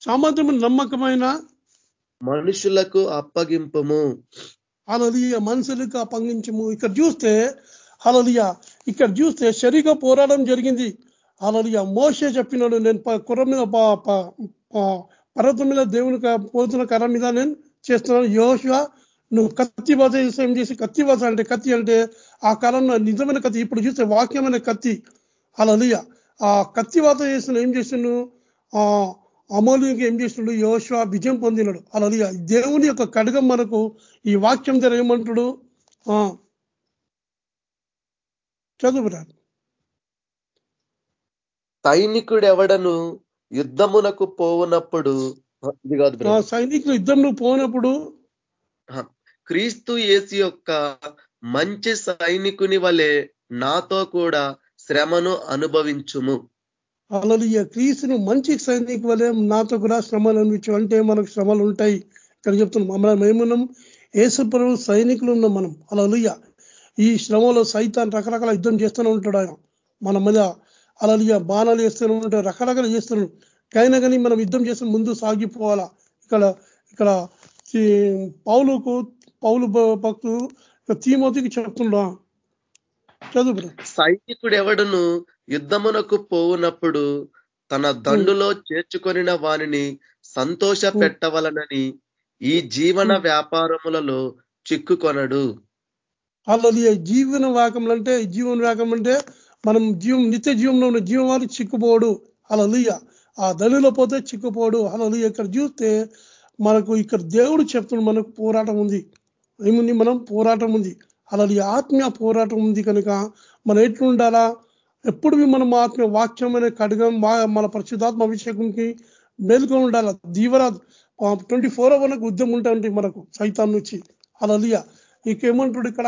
సామర్థ్యము నమ్మకమైన మనుషులకు అప్పగింపము. అలలియ మనుషులకు అప్పగించము. ఇక్కడ చూస్తే అలలియ ఇక్కడ చూస్తే శరీర పోరాటం జరిగింది. అలలియ మోసే చెప్పినాడు నేను కుర్ర మీద పర్వతం మీద దేవుని పోతున్న కర్ర మీద నేను చేస్తున్నాను. యోష నువ్వు కత్తి బాధ చేసి ఏం చేసి కత్తి బాధ అంటే కత్తి అంటే ఆ కాలంలో నిజమైన కత్తి ఇప్పుడు చూస్తే వాక్యమైన కత్తి. అలలియ ఆ కత్తి వాత చేసిన ఏం చేసిండు? ఆ అమూల్యంగా ఏం చేసినాడు యోశువ విజయం పొందినాడు. అలలియ దేవుని యొక్క కడగం మనకు ఈ వాక్యం దగ్గర ఏమంటాడు చదువురా. సైనికుడెవడను యుద్ధమునకు పోవునప్పుడు ఇది కాదు. సైనికులు యుద్ధంలో పోయినప్పుడు క్రీస్తు యేసు యొక్క మంచి సైనికుని వలె నాతో కూడా శ్రమను అనుభవించుము. అలలియ క్రీస్తును మంచి సైనికు వలె నాతో కూడా శ్రమలు అనిపించు అంటే మనకు శ్రమలు ఉంటాయి. ఇక్కడ చెప్తున్నాం. మనం మేమున్నాం ఏసుప్రభు సైనికులు ఉన్నాం మనం. అలలియ ఈ శ్రమలో సైతాన్ని రకరకాల యుద్ధం చేస్తూనే ఉంటాడు ఆయన. మన మీద అలలియ బాణాలు వేస్తూనే ఉంటాడు. రకరకాలు చేస్తున్నాడు. కైనా కానీ మనం యుద్ధం చేసిన ముందు సాగిపోవాలా? ఇక్కడ ఇక్కడ పౌలుకు పౌలు భక్తు తీమోతికి చెప్తున్నాడు. చదువు బ్రో. సైనికుడెవడను యుద్ధమునకు పోవునప్పుడు తన దండులో చేర్చుకొనిన వానిని సంతోష పెట్టవలనని ఈ జీవన వ్యాపారములలో చిక్కుకొనడు. అల్లది జీవన వాకములు అంటే జీవన వాకం అంటే మనం జీవం నిత్య జీవంలో ఉన్న జీవవారు చిక్కుపోడు. అలలుయ ఆ దళిలో పోతే చిక్కుపోడు. అలలుయ ఇక్కడ చూస్తే మనకు ఇక్కడ దేవుడు చెప్తున్నాడు మనకు పోరాటం ఉంది. ఏముంది? మనం పోరాటం ఉంది. అలాది ఆత్మీయ పోరాటం ఉంది కనుక మనం ఎట్లు ఉండాలా ఎప్పుడు మనం ఆత్మీయ వాక్యం అనే కడగం మన పరిశుద్ధాత్మ అభిషేకంకి మేలుకొని ఉండాలా? దీవరా ట్వంటీ ఫోర్ అవర్ ఉద్యమం ఉంటా ఉంటాయి మనకు సైతాన్ నుంచి అలలియ. ఇంకేమంటాడు ఇక్కడ?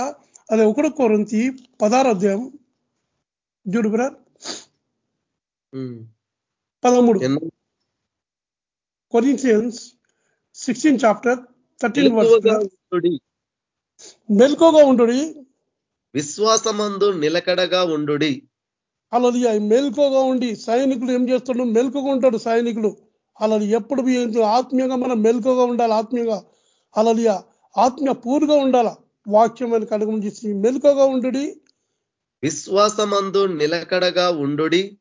అదే ఒకటో కొరంతి పదార అధ్యాయం. చూడు. పదమూడు. ఎన్నో? Corinthians sixteen chapter thirteen. మెల్కోగా ఉంటుంది విశ్వాసమందు నిలకడగా ఉండుడి. అలాది మెల్కోగా ఉండి సైనికులు ఏం చేస్తాడు మెల్కోగా ఉంటాడు సైనికులు. అలాది ఎప్పుడు ఆత్మీయంగా మనం మెల్కోగా ఉండాలి ఆత్మీయంగా. అలాది ఆత్మీయ పూర్గా ఉండాల? వాక్యమైన కడుగు చేసి మెల్కోగా ఉండుడి. విశ్వాసమందు నిలకడగా ఉండుడి.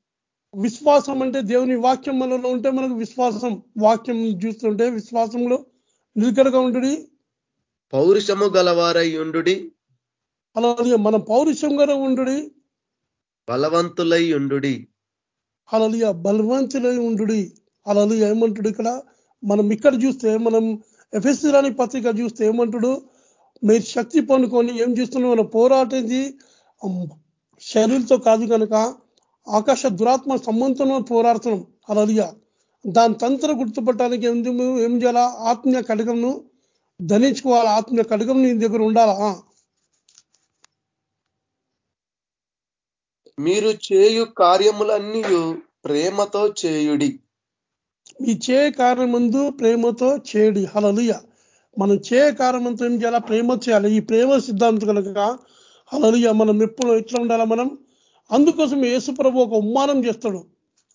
విశ్వాసం అంటే దేవుని వాక్యం మనలో ఉంటే మనకు విశ్వాసం. వాక్యం చూస్తుంటే విశ్వాసంలో నిలకడగా ఉండుడి. పౌరుషము గలవారై ఉండుడి. అలాగే మనం పౌరుషంగా ఉండుడి. బలవంతులై ఉండుడి. అలలియ బలవంతులై ఉండుడి. అలలియ ఏమంటాడు ఇక్కడ? మనం ఇక్కడ చూస్తే మనం ఎఫ్ఎస్సి రాని పత్రిక చూస్తే ఏమంటాడు? మీరు శక్తి పొందుకొని ఏం చేస్తున్నాం మనం పోరాటేది శరీరంతో కాదు కనుక ఆకాశ దురాత్మ సంబంధంతో పోరాడుతున్నాం. అలలియ దాని తంత్ర గుర్తుపట్టడానికి ఏం ఏం చేయాలా? ఆత్మీయ కడగంను ధనించుకోవాలి ఆత్మీయ కడగం నీ దగ్గర ఉండాలా? మీరు చేయు కార్యములన్నీ ప్రేమతో చేయుడి. ఈ చే కారణం ముందు ప్రేమతో చేయడి. హలలుయ మనం చే కారణంతో ఏం చేయాలా? ప్రేమ చేయాలి. ఈ ప్రేమ సిద్ధాంతం కనుక హలలుయ మనం ఎప్పుడు ఎట్లా ఉండాలా మనం? అందుకోసం యేసు ప్రభు ఒక ఉమ్మానం చేస్తాడు.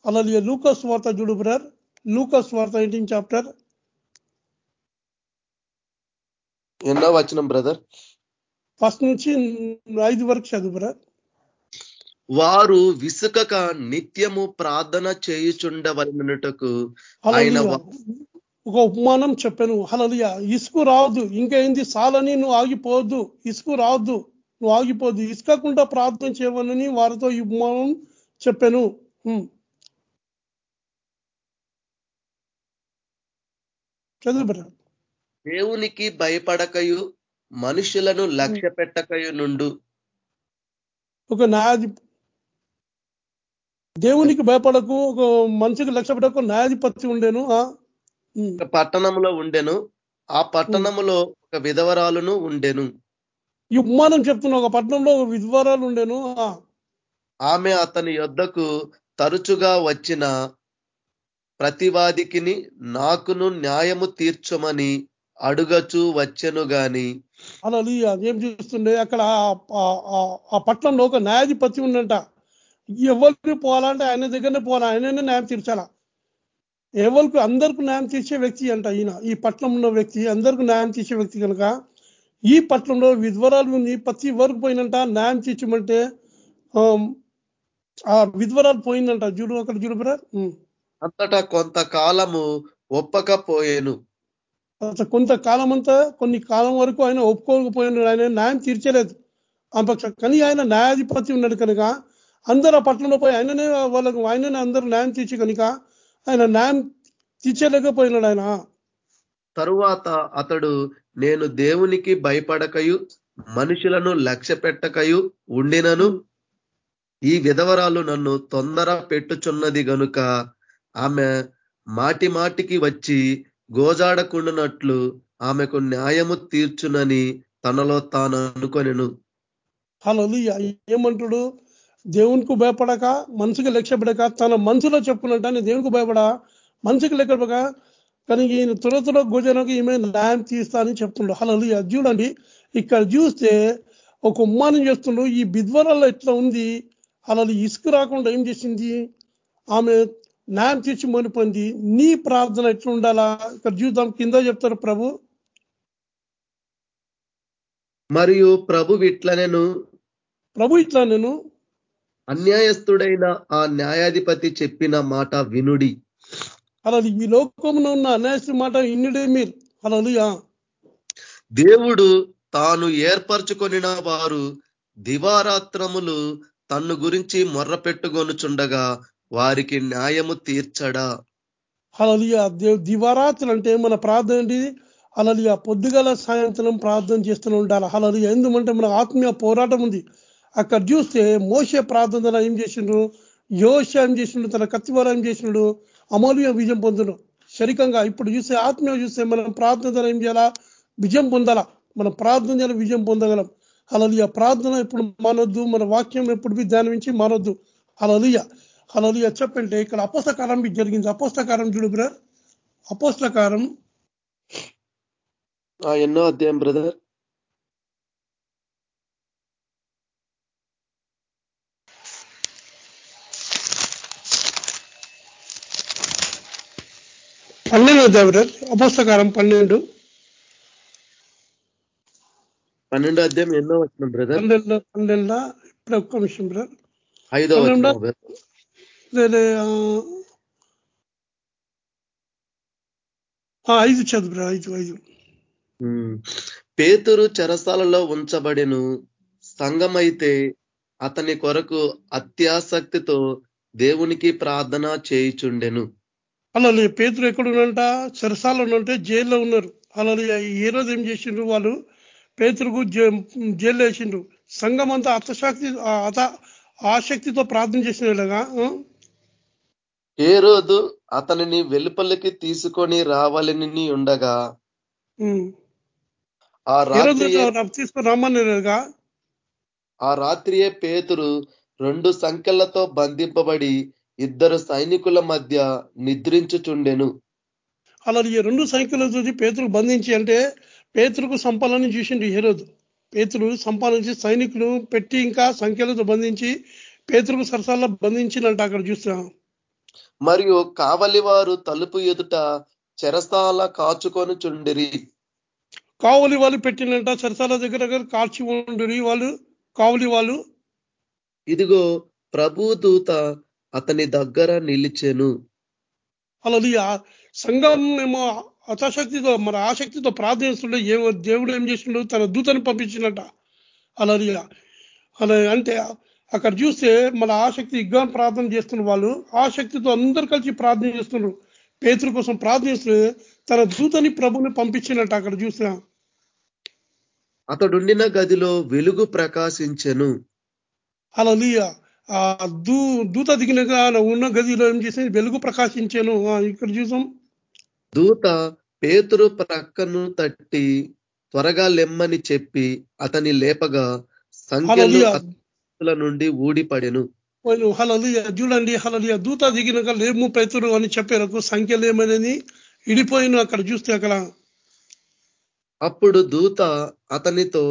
అలలియ లూకస్ వార్త చూడు బ్రర్ లూకస్ వార్త ఎయిటీన్ చాప్టర్. ఎన్నో వచనం బ్రదర్ ఫస్ట్ నుంచి ఐదు వరకు చదువు బ్రర్ వారు విసుకక నిత్యము ప్రార్థన చేయుచుండవలనటకు ఆయన. ఒక ఉపమానం చెప్పాను. హలలియ ఇసుకు రావద్దు. ఇంకేంది? సాలని నువ్వు ఆగిపోవద్దు. ఇసుకు రావద్దు. నువ్వు ఆగిపోద్దు ఇసుకకుండా ప్రార్థన చేయవలని వారితో ఈ ఉపమానం చెప్పాను. చదువు. దేవునికి భయపడకయు మనుషులను లక్ష్య పెట్టకయు నుండు. ఒక న్యాయాధి దేవునికి భయపడకు ఒక మనిషికి లక్ష్య పెట్టకు న్యాయాధిపతి ఉండేను పట్టణంలో ఉండెను. ఆ పట్టణములో ఒక విధవరాలును ఉండెను. ఈ ఉపమానం చెప్తున్నా ఒక పట్టణంలో ఒక విధ్వరాలు ఉండేను ఆ, ఆమె అతని యొద్దకు తరచుగా వచ్చిన ప్రతివాదికిని నాకును న్యాయము తీర్చమని అడుగచూ వచ్చెను గాని. అలా ఏం చేస్తుండే? అక్కడ ఆ- పట్టణంలో ఒక న్యాయాధిపతి ఉందంట ఎవరికి పోవాలంటే ఆయన దగ్గరనే పోవాలా. ఆయననే న్యాయం తీర్చాలా? ఎవరికి అందరికి న్యాయం తీర్చే వ్యక్తి అంట ఈయన. ఈ పట్టణంలో ఉన్న వ్యక్తి అందరికి న్యాయం తీర్చే వ్యక్తి కనుక ఈ పట్టణంలో విధ్వరాలు ఉంది ప్రతి వరకు పోయినంట న్యాయం తీర్చమంటే ఆ విధ్వరాలు పోయిందంట. చూడు అక్కడ చూడు బ్రదర్. అంతటా కొంతకాలము ఒప్పకపోయేను. కొంత కొంతకాలం అంతా కొన్ని కాలం వరకు ఆయన ఒప్పుకోకపోయినాడు. ఆయన న్యాయం తీర్చలేదు. కానీ ఆయన న్యాయాధిపతి ఉన్నాడు కనుక అందరూ ఆ పట్టణంలో పోయి ఆయననే వాళ్ళకు ఆయననే అందరూ న్యాయం తీర్చి కనుక ఆయన న్యాయం తీర్చలేకపోయినాడు ఆయన. తరువాత అతడు నేను దేవునికి భయపడకయు మనుషులను లక్ష్య పెట్టకయు ఉండినను. ఈ విధవరాలు నన్ను తొందర పెట్టుచున్నది గనుక ఆమె మాటి మాటికి వచ్చి గోజాడకుండానట్లు ఆమెకు న్యాయము తీర్చునని తనలో తాను అనుకొనెను. హలో ఏమంటుడు? దేవునికి భయపడక మనసుకి లక్ష్య పెడక తన మనసులో చెప్పుకున్నట్టు దేవునికి భయపడ? మనసుకి లెక్క పెడక కానీ ఈయన త్వర త్వర గోజనకు ఈమె న్యాయం తీస్తా అని చెప్తుండు. అది చూడండి ఇక్కడ చూస్తే ఒక ఉమ్మానం చేస్తుండు. ఈ బిద్వరాల్లో ఎట్లా ఉంది? అలా ఇసుక రాకుండా ఏం చేసింది? ఆమె న్యాయం తీర్చి మనిపోయింది నీ ప్రార్థన ఎట్లా ఉండాలా ఇక్కడ చూద్దాం కింద చెప్తారు ప్రభు. మరియు ప్రభు విట్లనెను ప్రభు ఇట్లా నేను అన్యాయస్తుడైన ఆ న్యాయాధిపతి చెప్పిన మాట వినుడి. అలా ఈ లోకంలో ఉన్న అన్యాయస్తుడి మాట ఇన్నుడే మీరు. అలా దేవుడు తాను ఏర్పరచుకొనిన వారు దివారాత్రములు తన్ను గురించి మొర్ర పెట్టుకొనుచుండగా వారికి న్యాయము తీర్చడా? అలలియా దేవ్ దివారాత్రులు అంటే మన ప్రార్థన ఏంటి? అలలియ పొద్దుగల సాయంత్రం ప్రార్థన చేస్తూనే ఉండాలి. అలలియ ఎందుకంటే మన ఆత్మీయ పోరాటం ఉంది. అక్కడ చూస్తే మోసే ప్రార్థన ఏం చేసిండ్రు యోష ఏం చేసిండు తన కత్తివారం ఏం చేసినాడు అమూల్య విజయం పొందును. శరికంగా ఇప్పుడు చూస్తే ఆత్మీయ చూస్తే మనం ప్రార్థన ఏం చేయాలా? విజయం పొందాలా? మనం ప్రార్థన చేయాలి విజయం పొందగలం. అలలియ ప్రార్థన ఎప్పుడు మానొద్దు మన వాక్యం ఎప్పుడు ధ్యానించి మానొద్దు అలలియ అలలియ చెప్పంటే ఇక్కడ అపోస్తకారం జరిగింది. అపోస్తకారం చూడు బ్రదర్. అపోస్తకారం ఎన్నో అధ్యాయం బ్రదర్? పన్నెండు బ్రదర్. అపోస్తకారం పన్నెండు. పన్నెండో అధ్యాయం ఎన్నో వచ్చిన బ్రదర్? పన్నెండు పన్నెండు ఇప్పుడు ఒక్క విషయం బ్రదర్. ఐదో ఆ, ఆ, ఐదు ఐదు ఐదు. పేతురు చెరసాలలో ఉంచబడెను. సంఘమైతే అతని కొరకు అత్యాసక్తితో దేవునికి ప్రార్థన చేయుచుండెను. అలా పేతులు ఎక్కడున్నంట చెరసాలలో ఉన్నంటే జైల్లో ఉన్నారు. అలా ఏ రోజు ఏం చేసిండ్రు వాళ్ళు? పేతురుకు జైల్లో వేసిండ్రు. సంఘం అంతా అతశక్తి ఆసక్తితో ప్రార్థన చేసినలాగా ఏ రోజు అతనిని వెలుపలికి తీసుకొని రావాలని ఉండగా. ఆ రాత్రి రమ్మన్నారుగా ఆ రాత్రియే పేతురు రెండు సంఖ్యలతో బంధింపబడి ఇద్దరు సైనికుల మధ్య నిద్రించుచుండెను. అలా ఈ రెండు చూసి పేతురు బంధించి అంటే పేతురుకు సంపాలని చూసిండు రోజు పేతురు సంపాదించి సైనికులు పెట్టి ఇంకా సంఖ్యలతో బంధించి పేతురుకు సరసాల్లో బంధించినట్టు అక్కడ చూస్తున్నాం. మరియు కావలి వారు తలుపు ఎదుట చెరసాల కాచుకొని చుండిరి. కావలి వాళ్ళు పెట్టినట్ట సరసాల దగ్గర దగ్గర కాల్చి ఉండి వాళ్ళు కావలి వాళ్ళు ఇదిగో ప్రభు దూత అతని దగ్గర నిలిచెను. అలా సంఘం ఏమో హతాశక్తితో మన ఆసక్తితో ప్రార్థన చేస్తుండే ఏ దేవుడు ఏం చేసిండు? తన దూతని పంపించినట్ట అలా అలా అంటే అక్కడ చూస్తే మన ఆసక్తి ఇగ్గా ప్రార్థన చేస్తున్న వాళ్ళు ఆసక్తితో అందరు కలిసి ప్రార్థన చేస్తున్నారు. పేతురు కోసం ప్రార్థన చేస్తే తన దూతని ప్రభుని పంపించినట్టు అక్కడ చూసిన. అతడుండిన గదిలో వెలుగు ప్రకాశించెను. అలా ఆ దూ దూత దిగినగా ఉన్న గదిలో ఏం చేసింది వెలుగు ప్రకాశించాను. ఇక్కడ చూసాం. దూత పేతురు ప్రక్కను తట్టి త్వరగా లెమ్మని చెప్పి అతని లేపగా సంఖ్యల నుండి ఊడిపడెను. హలలియ చూడండి హలలియ దూత దిగినాక లేము పేతురు అని చెప్పారు సంఖ్యలు ఏమనేది ఇడిపోయిన అక్కడ చూస్తే అక్కడ. అప్పుడు దూత అతనితో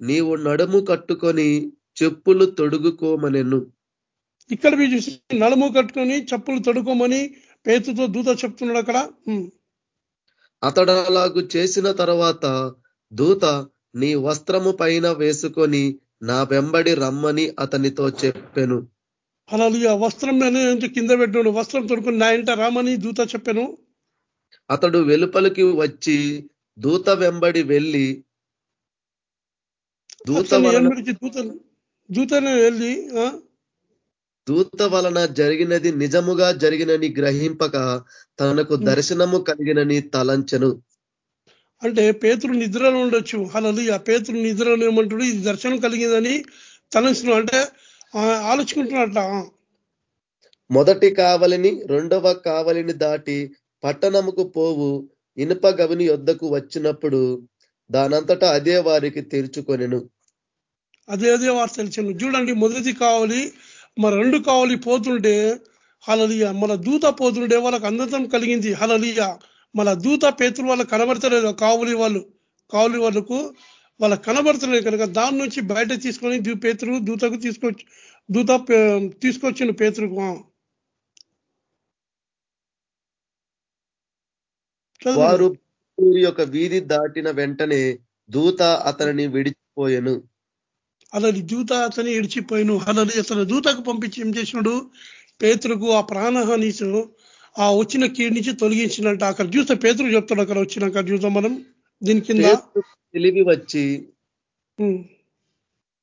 నీవు నడుము కట్టుకొని చెప్పులు తొడుగుకోమనెను. ఇక్కడ మీరు చూసి నడుము కట్టుకొని చెప్పులు తొడుకోమని పేతుతో దూత చెప్తున్నాడు అక్కడ. అతడు అలాగు చేసిన తర్వాత దూత నీ వస్త్రము పైన వేసుకొని నా వెంబడి రమ్మని అతనితో చెప్పాను. అలా వస్త్రం కింద పెట్టాడు వస్త్రం తొడుకుని నా ఇంట రామని దూత చెప్పాను? అతడు వెలుపలికి వచ్చి దూత వెంబడి వెళ్ళి దూత దూత దూతనే వెళ్ళి దూత వలన జరిగినది నిజముగా జరిగినని గ్రహింపక తనకు దర్శనము కలిగినని తలంచెను. అంటే పేతురు నిద్రలో ఉండొచ్చు. అలా ఆ పేతురు నిద్రలో ఏమంటాడు? ఇది దర్శనం కలిగిందని తలంచను. అంటే ఆలోచుకుంటున్నట్ట మొదటి కావలిని రెండవ కావలిని దాటి పట్టణముకు పోవు ఇనుప గవిని యొద్దకు వచ్చినప్పుడు దానంతటా అదే వారికి తెరుచుకొనెను. అదే అదే వారు తెలిసాను చూడండి మొదటి కావాలి మన రెండు కావాలి పోతుంటే హలలియ మన దూత పోతుంటే వాళ్ళకి అందతం కలిగింది. హలలియ మన దూత పేతులు వాళ్ళకి కనబడతలేదు. కావులి వాళ్ళు కావులి వాళ్ళకు వాళ్ళకి కనబడతలేదు కనుక దాని నుంచి బయట తీసుకొని పేతురు దూతకు తీసుకొచ్చి దూత తీసుకొచ్చిన పేతురుకు. వారు యొక్క వీధి దాటిన వెంటనే దూత అతనిని విడిచిపోయెను. అతని దూత అతని ఇడిచిపోయిను అతని అతని దూతకు పంపించి ఏం చేసినాడు? పేతులకు ఆ ప్రాణహాని ఆ వచ్చిన కీడి నుంచి తొలగించినట్ట అక్కడ చూస్తే పేతురు చెప్తాడు అక్కడ వచ్చినాక చూద్దాం మనం దీని కింద తెలివి వచ్చి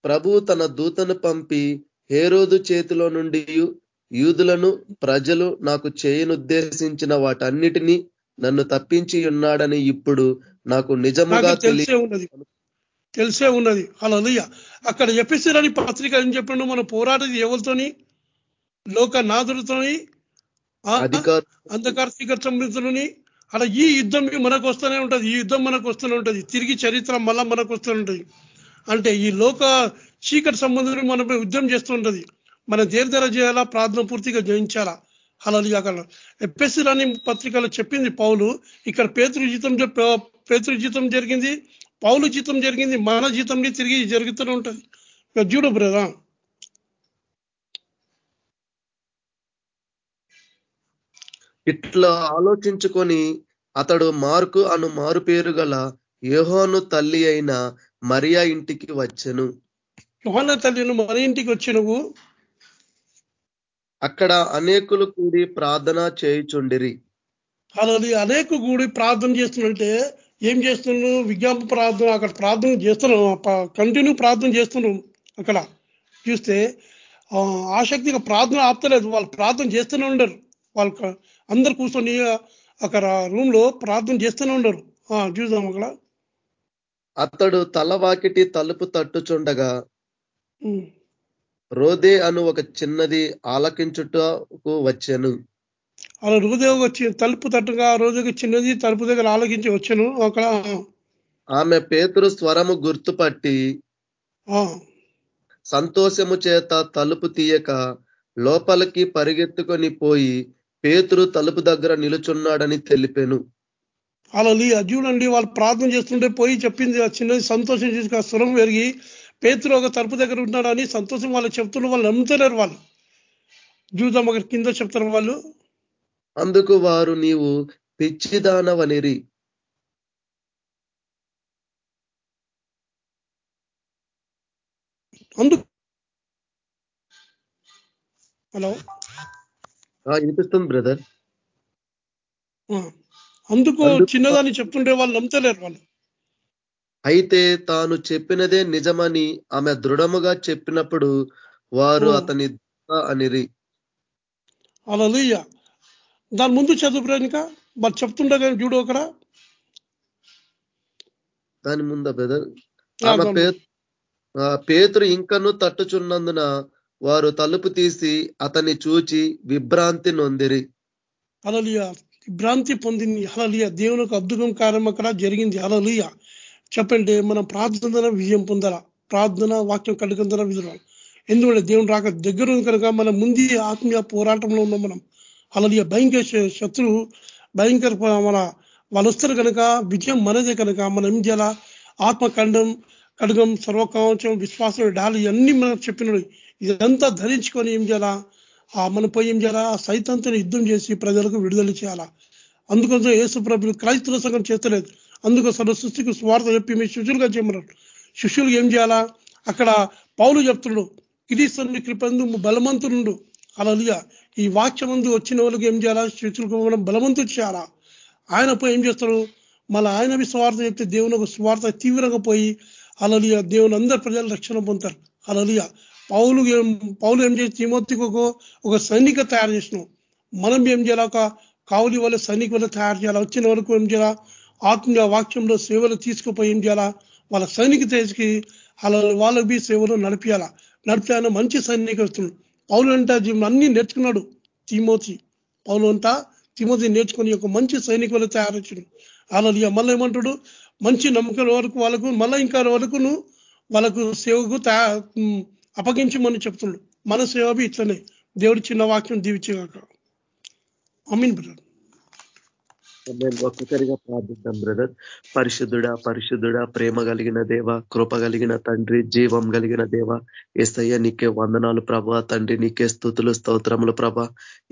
ప్రభు తన దూతను పంపి హేరోదు చేతిలో నుండి యూదులను ప్రజలు నాకు చేయనుద్దేశించిన వాటన్నిటినీ నన్ను తప్పించి ఉన్నాడని ఇప్పుడు నాకు నిజముగా తెలిసే ఉన్నది. తెలిసే ఉన్నది. అలా అక్కడ చెప్పేసారని పత్రిక ఏం చెప్పండు మన పోరాటది ఎవరితోని? లోక నాదులతోని అంధకార శిఖర్ అలా ఈ యుద్ధం మనకు వస్తూనే ఉంటది ఈ యుద్ధం మనకు వస్తూనే ఉంటది తిరిగి చరిత్ర మళ్ళా మనకు వస్తూనే ఉంటది. అంటే ఈ లోక చీకటి సంబంధం మనం యుద్ధం చేస్తూ ఉంటది. మన దేర్దర చేయాలా ప్రార్థన పూర్తిగా జయించాలా? అలా అక్కడ. ఎప్పెసి రాని పత్రికలో చెప్పింది పౌలు ఇక్కడ పేతృ జీతం పేతృ జీతం జరిగింది పౌలు జీతం జరిగింది మన జీతంని తిరిగి జరుగుతూనే ఉంటుంది. చూడు బ్రదా ఇట్లా ఆలోచించుకొని అతడు మార్కు అను మారు పేరు గల యోహోను తల్లి అయిన మరియా ఇంటికి వచ్చను. యోహన తల్లిను మన ఇంటికి వచ్చినవు అక్కడ అనేకులు కూడి ప్రార్థన చేయుచుండిరి. అలా అనేక కూడి ప్రార్థన చేస్తున్నంటే ఏం చేస్తున్నాం? విజ్ఞాప ప్రార్థన అక్కడ ప్రార్థన చేస్తున్నాం కంటిన్యూ ప్రార్థన చేస్తున్నాం అక్కడ. చూస్తే ఆసక్తిగా ప్రార్థన ఆపుతలేదు వాళ్ళు ప్రార్థన చేస్తూనే ఉండరు. వాళ్ళు అందరు కూర్చొని అక్కడ రూమ్లో ప్రార్థన చేస్తూనే ఉండరు. చూద్దాం అక్కడ. అతడు తలవాకిటి తలుపు తట్టుచుండగా రోదే అను ఒక చిన్నది ఆలకించుటకు వచ్చాను. అలా హృదయం వచ్చి తలుపు తట్టుగా రోజుకి చిన్నది తలుపు దగ్గర ఆలోచించి వచ్చాను అక్కడ. ఆమె పేతురు స్వరము గుర్తుపట్టి సంతోషము చేత తలుపు తీయక లోపలికి పరిగెత్తుకొని పోయి పేతురు తలుపు దగ్గర నిలుచున్నాడని తెలిపాను. అలా చూడండి వాళ్ళు ప్రార్థన చేస్తుంటే పోయి చెప్పింది ఆ చిన్నది సంతోషం చేసి ఆ స్వరం పెరిగి పేతురు ఒక తలుపు దగ్గర ఉన్నాడని సంతోషం వాళ్ళు చెప్తున్న వాళ్ళు నమ్ముతలేరు వాళ్ళు. చూద్దాం అక్కడ కింద చెప్తారు వాళ్ళు. అందుకు వారు నీవు పిచ్చిదానవనిరి. అందుకు హలో. వినిపిస్తుంది బ్రదర్. అందుకు చిన్నదాన్ని చెప్తుంటే వాళ్ళు నమ్మతలేరు వాళ్ళు. అయితే తాను చెప్పినదే నిజమని ఆమె దృఢముగా చెప్పినప్పుడు వారు అతని అనిరి. అలా దాని ముందు చదువురానిక మరి చెప్తుండగా చూడు అక్కడ? దాని ముందా బ్రదర్? ఆమె పేతురు ఇంకను తట్టుచున్నందున వారు తలుపు తీసి అతన్ని చూచి విభ్రాంతి నొందిరి. అలలియ విభ్రాంతి పొందింది. అలలియ దేవుని యొక్క అద్భుతం కార్యం అక్కడ జరిగింది. అలలియ చెప్పండి మనం ప్రార్థన విజయం పొందాల ప్రార్థన వాక్యం కడుగుందన విజయం ఎందుకంటే దేవుని రాక దగ్గర కనుక మన ముందు ఆత్మీయ పోరాటంలో ఉన్నాం మనం. అలలియ భయంకర శత్రువు భయంకర మన వాళ్ళు వస్తారు కనుక విజయం మనదే కనుక మనం ఏం చేయాలా? ఆత్మఖండం కడుగం సర్వకవచం విశ్వాసం డాలి ఇవన్నీ మనం చెప్పినాడు ఇదంతా ధరించుకొని ఏం చేయాలా? ఆ మన పోయి ఏం చేయాలా? సైతంతో యుద్ధం చేసి ప్రజలకు విడుదల చేయాలా? అందుకోసం యేసు ప్రభులు క్రైస్తవ సంఘం చేస్తలేదు. అందుకోసం సృష్టికి స్వార్థ చెప్పి మీ శిష్యులుగా చేయమన్నారు శిష్యులు ఏం చేయాలా? అక్కడ పౌలు చెప్తున్నాడు కిరీస్తుని కృపందు బలవంతుడు అలా ఈ వాక్యమందు వచ్చిన వాళ్ళకి ఏం చేయాలా? శిష్యులకు మనం బలవంతుడు చేయాలా? ఆయన పోయి ఏం చేస్తాడు? మళ్ళీ ఆయన స్వార్థ చెప్తే దేవుని ఒక స్వార్థ తీవ్రంగా పోయి అలలియ దేవుని అందరు ప్రజలు రక్షణ పొందుతారు. అలలియ పౌలు పౌలు ఏం చేసి తిమోతికి ఒక సైనిక తయారు చేసినాం. మనం ఏం చేయాలి? ఒక కావులి వల్ల సైనిక వల్ల తయారు చేయాలా? వచ్చిన వరకు ఏం చేయాలా? ఆత్మీయ వాక్యంలో సేవలు తీసుకుపోయి ఏం చేయాలా? వాళ్ళ సైనిక తీసుకి అలా వాళ్ళకి సేవలు నడిపియాలా? నడిపి మంచి సైనికస్తుడు పౌలు అంట అన్ని నేర్చుకున్నాడు తిమోతి. పౌలు అంతా తిమోతి నేర్చుకుని ఒక మంచి సైనికులు తయారు వచ్చాడు అలా మళ్ళీ ఏమంటాడు? మంచి నమ్మకం వరకు వాళ్ళకు మళ్ళీ ఇంకా వరకును వాళ్ళకు సేవకు అప్పగించమని చెప్తున్నాడు మన సేవ ఇట్లనే దేవుడు చిన్న వాక్యం దీవించగాక. అమీన్ బ్రదర్. మేము ఒక్కొక్కరిగా ప్రార్థిద్దాం బ్రదర్. పరిశుద్ధుడా పరిశుద్ధుడా ప్రేమ కలిగిన దేవ కృప కలిగిన తండ్రి జీవం కలిగిన దేవ ఏసయ్య నీకే వందనాలు ప్రభా. తండ్రి నీకే స్థుతులు స్తోత్రములు ప్రభ.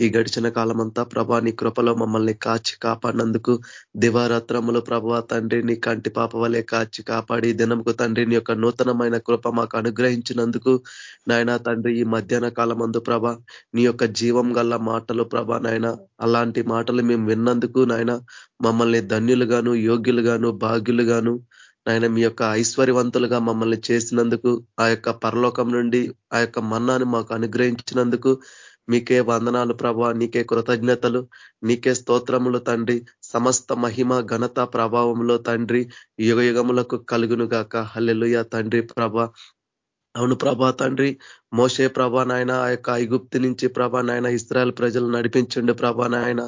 ఈ గడిచిన కాలమంతా ప్రభా నీ కృపలో మమ్మల్ని కాచి కాపాడినందుకు దివారాత్రములు ప్రభా. తండ్రి నీ కంటి పాప వలె కాచి కాపాడి దినంకు తండ్రి నీ యొక్క నూతనమైన కృప మాకు అనుగ్రహించినందుకు నాయన తండ్రి ఈ మధ్యాహ్న కాలమందు ప్రభ నీ యొక్క జీవం గల్ల మాటలు ప్రభా నాయన అలాంటి మాటలు మేము విన్నందుకు నాయన మమ్మల్ని ధన్యులుగాను యోగ్యులుగాను భాగ్యులుగాను నాయన మీ యొక్క ఐశ్వర్యవంతులుగా మమ్మల్ని చేసినందుకు ఆ యొక్క పరలోకం నుండి ఆ యొక్క మన్నాను మాకు అనుగ్రహించినందుకు మీకే వందనాలు ప్రభా నీకే కృతజ్ఞతలు నీకే స్తోత్రములు తండ్రి. సమస్త మహిమ ఘనత ప్రభావంలో తండ్రి. యుగయుగములకు కలుగునుగాక కలుగును హల్లెలుయ తండ్రి ప్రభ. అవును ప్రభా తండ్రి. మోసే ప్రభా నాయన ఆ యొక్క ఐగుప్తి నుంచి ప్రభా నాయన ఇస్రాయల్ ప్రజలు నడిపించండి ప్రభా నాయన.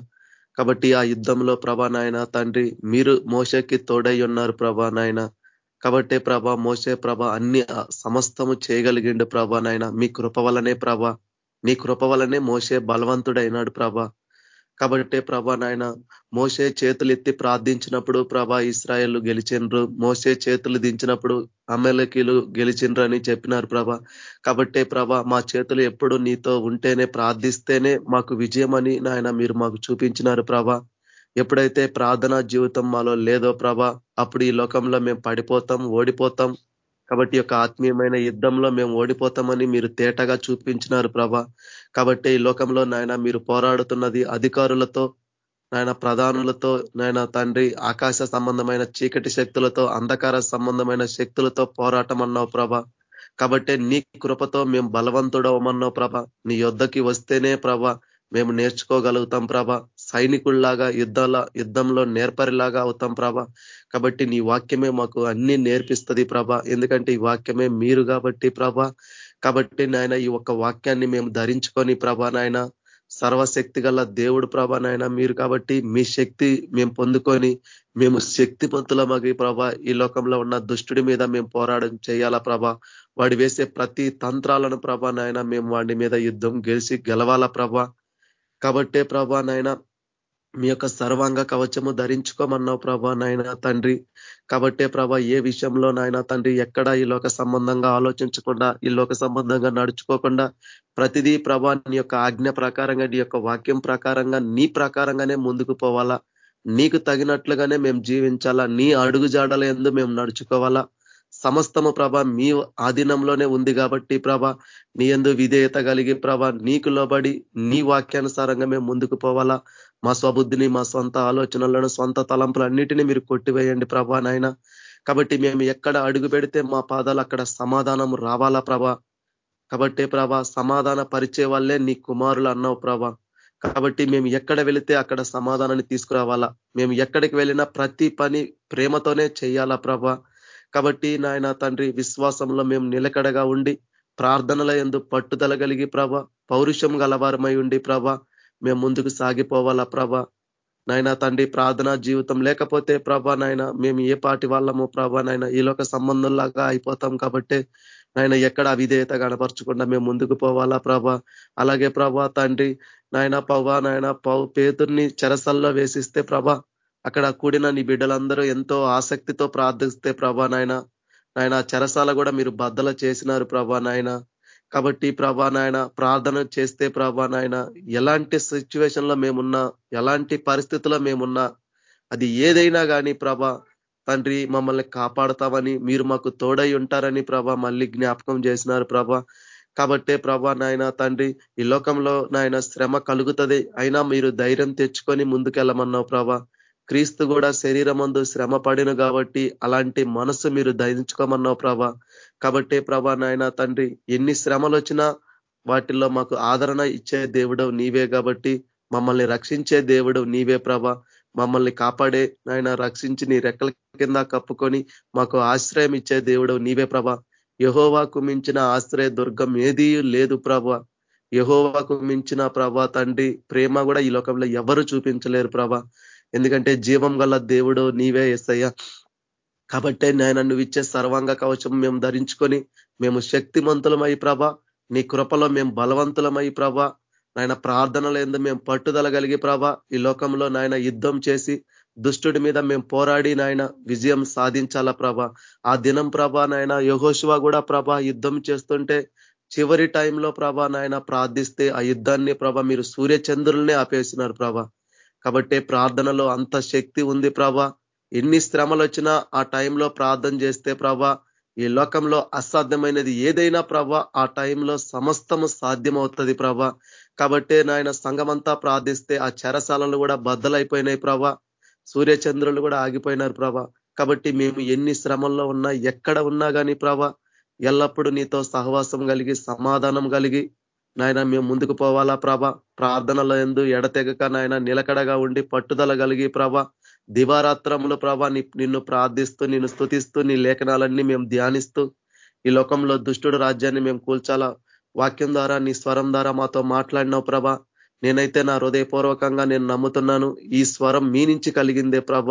కాబట్టి ఆ యుద్ధంలో ప్రభా నాయన తండ్రి మీరు మోసకి తోడై ఉన్నారు ప్రభా నాయన. కాబట్టి ప్రభా మోసే ప్రభ అన్ని సమస్తము చేయగలిగిండు ప్రభా నాయన. మీ కృప వలనే ప్రభ మీ కృప వలనే మోసే బలవంతుడైనాడు ప్రభ. కాబట్టి ప్రభా నాయన మోసే చేతులు ఎత్తి ప్రార్థించినప్పుడు ప్రభా ఇస్రాయల్ గెలిచిండ్రు మోసే చేతులు దించినప్పుడు అమెలకీలు గెలిచిండ్రు అని చెప్పినారు ప్రభా. కాబట్టే ప్రభా మా చేతులు ఎప్పుడు నీతో ఉంటేనే ప్రార్థిస్తేనే మాకు విజయం అని నాయన మీరు మాకు చూపించినారు ప్రభ. ఎప్పుడైతే ప్రార్థనా జీవితం మాలో లేదో ప్రభా అప్పుడు ఈ లోకంలో మేము పడిపోతాం ఓడిపోతాం. కాబట్టి యొక్క ఆత్మీయమైన యుద్ధంలో మేము ఓడిపోతామని మీరు తేటగా చూపించినారు ప్రభ. కాబట్టి ఈ లోకంలో నాయన మీరు పోరాడుతున్నది అధికారులతో నాయన ప్రధానులతో నాయన తండ్రి ఆకాశ సంబంధమైన చీకటి శక్తులతో అంధకార సంబంధమైన శక్తులతో పోరాటం అన్నావు ప్రభ. కాబట్టి నీ కృపతో మేము బలవంతుడవమన్నావు ప్రభ. నీ యుద్ధకి వస్తేనే ప్రభ మేము నేర్చుకోగలుగుతాం ప్రభ. సైనికుల్లాగా యుద్ధాల యుద్ధంలో నేర్పరిలాగా అవుతాం ప్రభ. కాబట్టి నీ వాక్యమే మాకు అన్ని నేర్పిస్తుంది ప్రభ. ఎందుకంటే ఈ వాక్యమే మీరు కాబట్టి ప్రభ. కాబట్టి నాయన ఈ ఒక్క వాక్యాన్ని మేము ధరించుకొని ప్రభ నాయన సర్వశక్తి గల దేవుడు ప్రభ నాయన మీరు కాబట్టి మీ శక్తి మేము పొందుకొని మేము శక్తిమంతులమగి ప్రభ ఈ లోకంలో ఉన్న దుష్టుడి మీద మేము పోరాటం చేయాలా ప్రభ. వాడు వేసే ప్రతి తంత్రాలను ప్రభ నాయన మేము వాడి మీద యుద్ధం గెలిచి గెలవాలా ప్రభ. కాబట్టే ప్రభా నాయన మీ యొక్క సర్వాంగ కవచము ధరించుకోమన్నావు ప్రభా నాయన తండ్రి. కాబట్టే ప్రభా ఏ విషయంలో నాయన తండ్రి ఎక్కడ ఈ లోక సంబంధంగా ఆలోచించకుండా ఈ లోక సంబంధంగా నడుచుకోకుండా ప్రతిదీ ప్రభా నీ యొక్క ఆజ్ఞ ప్రకారంగా నీ యొక్క వాక్యం ప్రకారంగా నీ ప్రకారంగానే ముందుకు పోవాలా? నీకు తగినట్లుగానే మేము జీవించాలా? నీ అడుగు జాడల ఎందు మేము నడుచుకోవాలా? సమస్తము ప్రభ మీ ఆధీనంలోనే ఉంది కాబట్టి ప్రభ నీ ఎందు విధేయత కలిగి ప్రభ నీకు లోబడి నీ వాక్యానుసారంగా మేము ముందుకు పోవాలా? మా స్వబుద్ధిని మా సొంత ఆలోచనలను సొంత తలంపులన్నిటినీ మీరు కొట్టివేయండి ప్రభా నాయన. కాబట్టి మేము ఎక్కడ అడుగు పెడితే మా పాదాలు అక్కడ సమాధానం రావాలా ప్రభా? కాబట్టి ప్రభా సమాధాన పరిచే వాళ్ళే నీ కుమారులు అన్నావు ప్రభా. కాబట్టి మేము ఎక్కడ వెళితే అక్కడ సమాధానాన్ని తీసుకురావాలా? మేము ఎక్కడికి వెళ్ళినా ప్రతి పని ప్రేమతోనే చేయాలా ప్రభా? కాబట్టి నాయన తండ్రి విశ్వాసంలో మేము నిలకడగా ఉండి ప్రార్థనల ఎందు పట్టుదల కలిగి ప్రభ పౌరుషం గలవారమై ఉండి ప్రభ మేము ముందుకు సాగిపోవాలా ప్రభ? నాయన తండ్రి ప్రార్థన జీవితం లేకపోతే ప్రభా నాయన మేము ఏ పాటి వాళ్ళము ప్రభా నాయన ఈలోక సంబంధంలాగా అయిపోతాం కాబట్టి నాయన ఎక్కడ అవిధేయత కనపరచకుండా మేము ముందుకు పోవాలా ప్రభా? అలాగే ప్రభా తండ్రి నాయన పవా నాయన పౌ పేతుర్ని చెరసల్లో వేసిస్తే ప్రభా అక్కడ కూడిన నీ బిడ్డలందరూ ఎంతో ఆసక్తితో ప్రార్థిస్తే ప్రభా నాయన నాయన చెరసాల కూడా మీరు బద్దల చేసినారు ప్రభా నాయన. కాబట్టి ప్రభా నాయన ప్రార్థన చేస్తే ప్రభా నాయన ఎలాంటి సిచ్యువేషన్లో మేమున్నా ఎలాంటి పరిస్థితుల్లో మేమున్నా అది ఏదైనా కానీ ప్రభా తండ్రి మమ్మల్ని కాపాడతామని మీరు మాకు తోడై ఉంటారని ప్రభా మళ్ళీ జ్ఞాపకం చేసినారు ప్రభా. కాబట్టే ప్రభా నాయన తండ్రి ఈ లోకంలో నాయన శ్రమ కలుగుతుంది అయినా మీరు ధైర్యం తెచ్చుకొని ముందుకెళ్ళమన్నావు ప్రభా. క్రీస్తు కూడా శరీరమందు శ్రమ పడిను కాబట్టి అలాంటి మనసు మీరు ధరించుకోమన్నావు ప్రభా. కాబట్టి ప్రభా నాయన తండ్రి ఎన్ని శ్రమలు వచ్చినా వాటిల్లో మాకు ఆదరణ ఇచ్చే దేవుడు నీవే కాబట్టి మమ్మల్ని రక్షించే దేవుడు నీవే ప్రభ. మమ్మల్ని కాపాడే నాయన రక్షించి నీ రెక్కల కింద కప్పుకొని మాకు ఆశ్రయం ఇచ్చే దేవుడు నీవే ప్రభా. యహోవాకు మించిన ఆశ్రయ దుర్గం ఏదీ లేదు ప్రభా. యహోవాకు మించిన ప్రభ తండ్రి ప్రేమ కూడా ఈ లోకంలో ఎవరు చూపించలేరు ప్రభ. ఎందుకంటే జీవం గల దేవుడు నీవే ఎస్సయ్యా కాబట్టే నేను నువ్వు ఇచ్చే సర్వాంగ కవచం మేము ధరించుకొని మేము శక్తిమంతులమై ప్రభ. నీ కృపలో మేము బలవంతులమై ప్రభ. నాయన ప్రార్థనలు ఎందు మేము పట్టుదల కలిగి ప్రభ. ఈ లోకంలో నాయన యుద్ధం చేసి దుష్టుడి మీద మేము పోరాడి నాయన విజయం సాధించాలా ప్రభ. ఆ దినం ప్రభ నాయన యహోశివ కూడా ప్రభ యుద్ధం చేస్తుంటే చివరి టైంలో ప్రభ నాయన ప్రార్థిస్తే ఆ యుద్ధాన్ని ప్రభ మీరు సూర్యచంద్రుల్నే ఆపేసినారు ప్రభ. కాబట్టి ప్రార్థనలో అంత శక్తి ఉంది ప్రభా. ఎన్ని శ్రమలు వచ్చినా ఆ టైంలో ప్రార్థన చేస్తే ప్రభా ఈ లోకంలో అసాధ్యమైనది ఏదైనా ప్రభ ఆ టైంలో సమస్తము సాధ్యమవుతుంది ప్రభ. కాబట్టి నాయన సంఘమంతా ప్రార్థిస్తే ఆ చెరసాలలు కూడా బద్దలైపోయినాయి ప్రభ. సూర్యచంద్రులు కూడా ఆగిపోయినారు ప్రభ. కాబట్టి మేము ఎన్ని శ్రమల్లో ఉన్నా ఎక్కడ ఉన్నా కానీ ప్రభ ఎల్లప్పుడూ నీతో సహవాసం కలిగి సమాధానం కలిగి నాయన మేము ముందుకు పోవాలా ప్రభ? ప్రార్థనల ఎందు ఎడతెగక నాయన నిలకడగా ఉండి పట్టుదల కలిగి ప్రభ. దివారాత్రములు ప్రభ నిన్ను ప్రార్థిస్తూ నిన్ను స్థుతిస్తూ నీ లేఖనాలన్నీ మేము ధ్యానిస్తూ ఈ లోకంలో దుష్టుడు రాజ్యాన్ని మేము కూల్చాలా? వాక్యం ద్వారా నీ స్వరం ద్వారా మాతో మాట్లాడినావు ప్రభ. నేనైతే నా హృదయపూర్వకంగా నేను నమ్ముతున్నాను ఈ స్వరం మీ నుంచి కలిగిందే ప్రభ.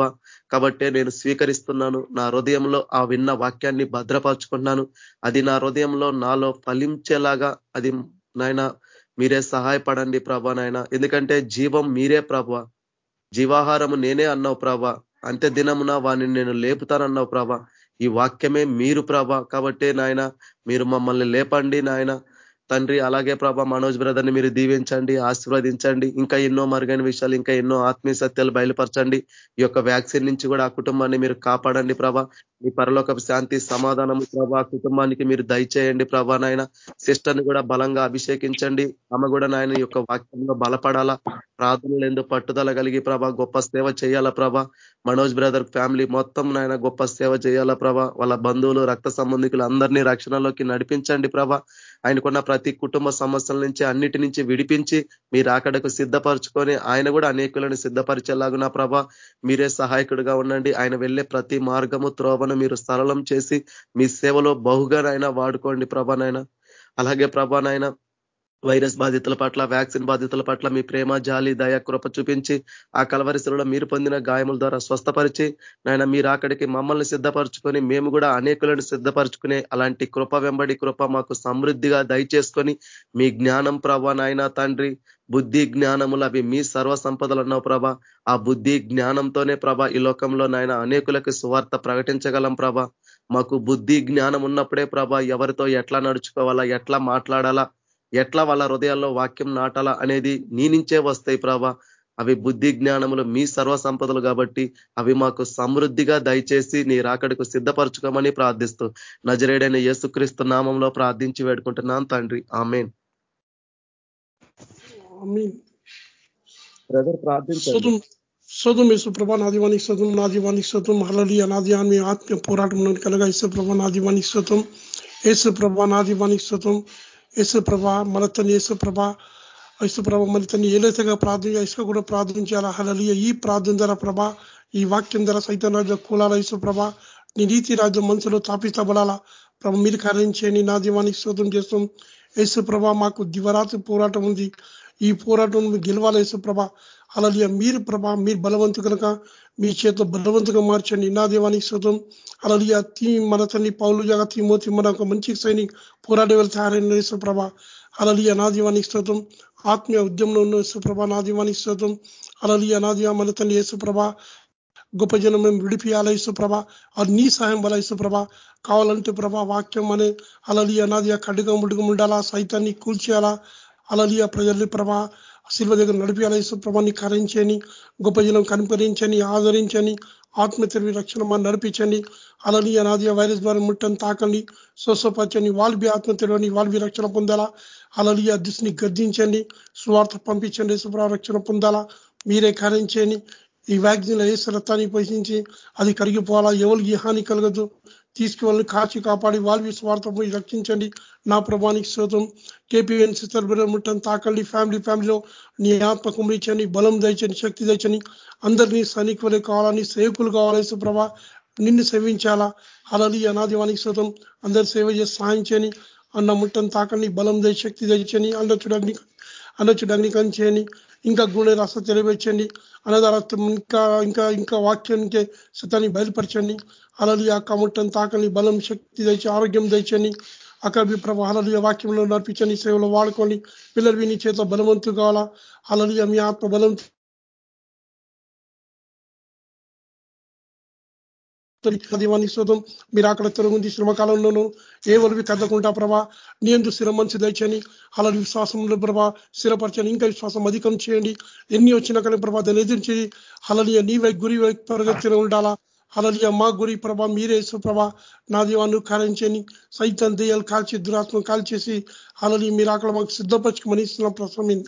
కాబట్టే నేను స్వీకరిస్తున్నాను నా హృదయంలో ఆ విన్న వాక్యాన్ని భద్రపరుచుకుంటున్నాను. అది నా హృదయంలో నాలో ఫలించేలాగా అది నాయన మీరే సహాయపడండి ప్రభా నాయన. ఎందుకంటే జీవం మీరే ప్రభ. జీవాహారము నేనే అన్నావు ప్రభ. అంత్య దినమున వాని నేను లేపుతానన్నావు ప్రభ. ఈ వాక్యమే మీరు ప్రభ. కాబట్టి నాయన మీరు మమ్మల్ని లేపండి నాయన. తండ్రి అలాగే ప్రభా మనోజ్ బ్రదర్ని మీరు దీవించండి ఆశీర్వదించండి ఇంకా ఎన్నో మరుగైన విషయాలు ఇంకా ఎన్నో ఆత్మీయ సత్యాలు బయలుపరచండి. ఈ యొక్క వ్యాక్సిన్ నుంచి కూడా ఆ కుటుంబాన్ని మీరు కాపాడండి ప్రభా. మీ పరలోక శాంతి సమాధానము ప్రభా కుటుంబానికి మీరు దయచేయండి ప్రభా నాయన. సిస్టర్ని కూడా బలంగా అభిషేకించండి. ఆమె కూడా నాయన యొక్క వాక్యంలో బలపడాలా. ప్రార్థనలు ఎందుకు పట్టుదల కలిగి ప్రభా గొప్ప సేవ చేయాలా ప్రభా. మనోజ్ బ్రదర్ ఫ్యామిలీ మొత్తం నాయన గొప్ప సేవ చేయాలా ప్రభా. వాళ్ళ బంధువులు రక్త సంబంధికులు అందరినీ రక్షణలోకి నడిపించండి ప్రభా. ఆయనకున్న ప్రతి కుటుంబ సమస్యల నుంచి అన్నిటి నుంచి విడిపించి మీరు అక్కడకు సిద్ధపరచుకొని ఆయన కూడా అనేకులను సిద్ధపరిచేలాగున ప్రభా మీరే సహాయకుడిగా ఉండండి. ఆయన వెళ్ళే ప్రతి మార్గము త్రోవను మీరు సరళం చేసి మీ సేవలో బహుగానైనా వాడుకోండి ప్రభానైనా అలాగే ప్రభానైనా వైరస్ బాధితుల పట్ల వ్యాక్సిన్ బాధితుల పట్ల మీ ప్రేమ జాలి దయ కృప చూపించి ఆ కలవరిశలో మీరు పొందిన గాయముల ద్వారా స్వస్థపరిచి నాయన మీరు అక్కడికి మమ్మల్ని సిద్ధపరచుకొని మేము కూడా అనేకులను సిద్ధపరచుకునే అలాంటి కృప వెంబడి కృప మాకు సమృద్ధిగా దయచేసుకొని మీ జ్ఞానం ప్రభా నాయన తండ్రి బుద్ధి జ్ఞానములు అవి మీ సర్వ సంపదలు ఉన్నావు ప్రభ. ఆ బుద్ధి జ్ఞానంతోనే ప్రభ ఈ లోకంలో నాయన అనేకులకు సువార్త ప్రకటించగలం ప్రభ. మాకు బుద్ధి జ్ఞానం ఉన్నప్పుడే ప్రభ ఎవరితో ఎట్లా నడుచుకోవాలా ఎట్లా మాట్లాడాలా ఎట్లా వాళ్ళ హృదయాల్లో వాక్యం నాటాలా అనేది నీ నుంచే వస్తాయి ప్రభా. అవి బుద్ధి జ్ఞానములు మీ సర్వ సంపదలు కాబట్టి అవి మాకు సమృద్ధిగా దయచేసి నీ రాకడకు సిద్ధపరచుకోమని ప్రార్థిస్తూ నజరేడైన యేసుక్రీస్తు నామంలో ప్రార్థించి వేడుకుంటున్నాను తండ్రి. ఆమెన్. బ్రదర్ ప్రార్థించండి శోధం యేసుప్రభ నా దీవానికి శోధం నా దీవానికి హలలి అనాది అని ఆత్మీయ పోరాటంలో కలగా యేసుప్రభ నా దీవానికి యేసుప్రభ నా దీవానికి యేసుప్రభ యేసుప్రభ యేసుప్రభ ఏలైతేగా ప్రార్థన ఇసుక కూడా ఈ ప్రార్థన ధర ప్రభ ఈ వాక్యం ధర సైతం రాజ్య కూలాల యేసుప్రభ నీ నీతి రాజ్యం మనసులో తాపిస్తబడాలా? ప్రభ మీరు కార్యం చేయండి నా దీవానికి శోధం చేస్తాం. యేసుప్రభ మాకు దివరాత్రి పోరాటం ఉంది. ఈ పోరాటం గెలవాలి యేసుప్రభ అలాగే మీరు ప్రభా మీరు బలవంతు కనుక మీ చేతిలో బలవంతుగా మార్చండి. నా దేవానికి శుతం అలాగే తీ మన తల్లి పౌలు జగ తీమోతి మన ఒక మంచి సైనిక్ పోరాట వెళ్ళి తయారైన యేసుప్రభ అలాగే నా దీవానికి శుతం ఆత్మీయ ఉద్యమంలో ఉన్న యేసుప్రభ నా దీవానికి శుతం అలాగే నా దీవా మన తల్లి యేసుప్రభ గొప్ప జనం మేము విడిపియాలా యేసుప్రభ అది నీ సహాయం వల్ల యేసుప్రభ కావాలంటే ప్రభా వాక్యం అనే అలలి అనాది కడుగ ముడుగు ఉండాలా సైతాన్ని కూల్చేయాలా. అలలియ ప్రజల్ని ప్రభా శిల్వ దగ్గర నడిపించాలి ప్రభాన్ని కరించని గొప్ప జనం కనిపరించని ఆదరించని ఆత్మ రక్షణ మా నడిపించండి. అలాని అనాది వైరస్ ద్వారా ముట్టని తాకండి స్వస్వపరచండి వాళ్ళవి ఆత్మ తెలివని వాళ్ళవి రక్షణ పొందాలా. అలాని ఆ దిశని గర్దించండి స్వార్థ పంపించండి శుభ్ర రక్షణ పొందాలా. మీరే కరించని ఈ వ్యాక్సిన్ ఏ రక్తాన్ని పోషించి అది కరిగిపోవాలా. ఎవరికి హాని కలగదు. తీసుకువెళ్ళి కాచి కాపాడి వాళ్ళవి స్వార్థం రక్షించండి. నా ప్రభానికి శోతం కేపీఎన్ సిస్టర్ ముట్టని తాకండి. ఫ్యామిలీ ఫ్యామిలీలో నీ ఆత్మ కుమరించండి బలం దయచని శక్తి దయచని అందరినీ సైనికులు కావాలని సేవకులు కావాలి సుప్రభ నిన్ను సేవించాలా? అలలి అనాదివానికి శోతం అందరు సేవ చేసి సాయం అన్న ముట్టని తాకండి. బలం దయ శక్తి దయచని అన్నచుడగ్ని అన్నచుడగ్ని కంచేయని ఇంకా గుండె రస తెలియపెచ్చండి అన్నదారత్వం ఇంకా ఇంకా ఇంకా వాక్యానికి సతాన్ని బయలుపరచండి. అలలి ఆ తాకని బలం శక్తి తెచ్చి ఆరోగ్యం తెచ్చని అక్కడ మీ ప్రభా వాక్యంలో నడిపించండి సేవలో వాడుకొని పిల్లలు విని చేత బలవంతు కావాలా? అలలియ మీ ఆత్మ బలం మీరు అక్కడ తొలగింది శ్రమకాలంలోనూ ఏ వలవి కదకుండా ప్రభా నీ ఎందుకు స్థిర మంచి దయచని అలా విశ్వాసంలో ప్రభా స్థిరపరచని ఇంకా విశ్వాసం అధికం చేయండి. ఎన్ని వచ్చినా కానీ ప్రభా దాన్ని ఎదిరించి అలలియ నీ గురి పరిగెత్తిన ఉండాలా? అలలియ మా గురి ప్రభా మీరే ప్రభా నా దీవాన్ని కారించని సైతం దెయ్యాలు కాల్చి దురాత్మ కాల్చేసి అలలి మీరు అక్కడ మాకు సిద్ధపరచుకోమని ఇస్తున్న ప్రసమీన్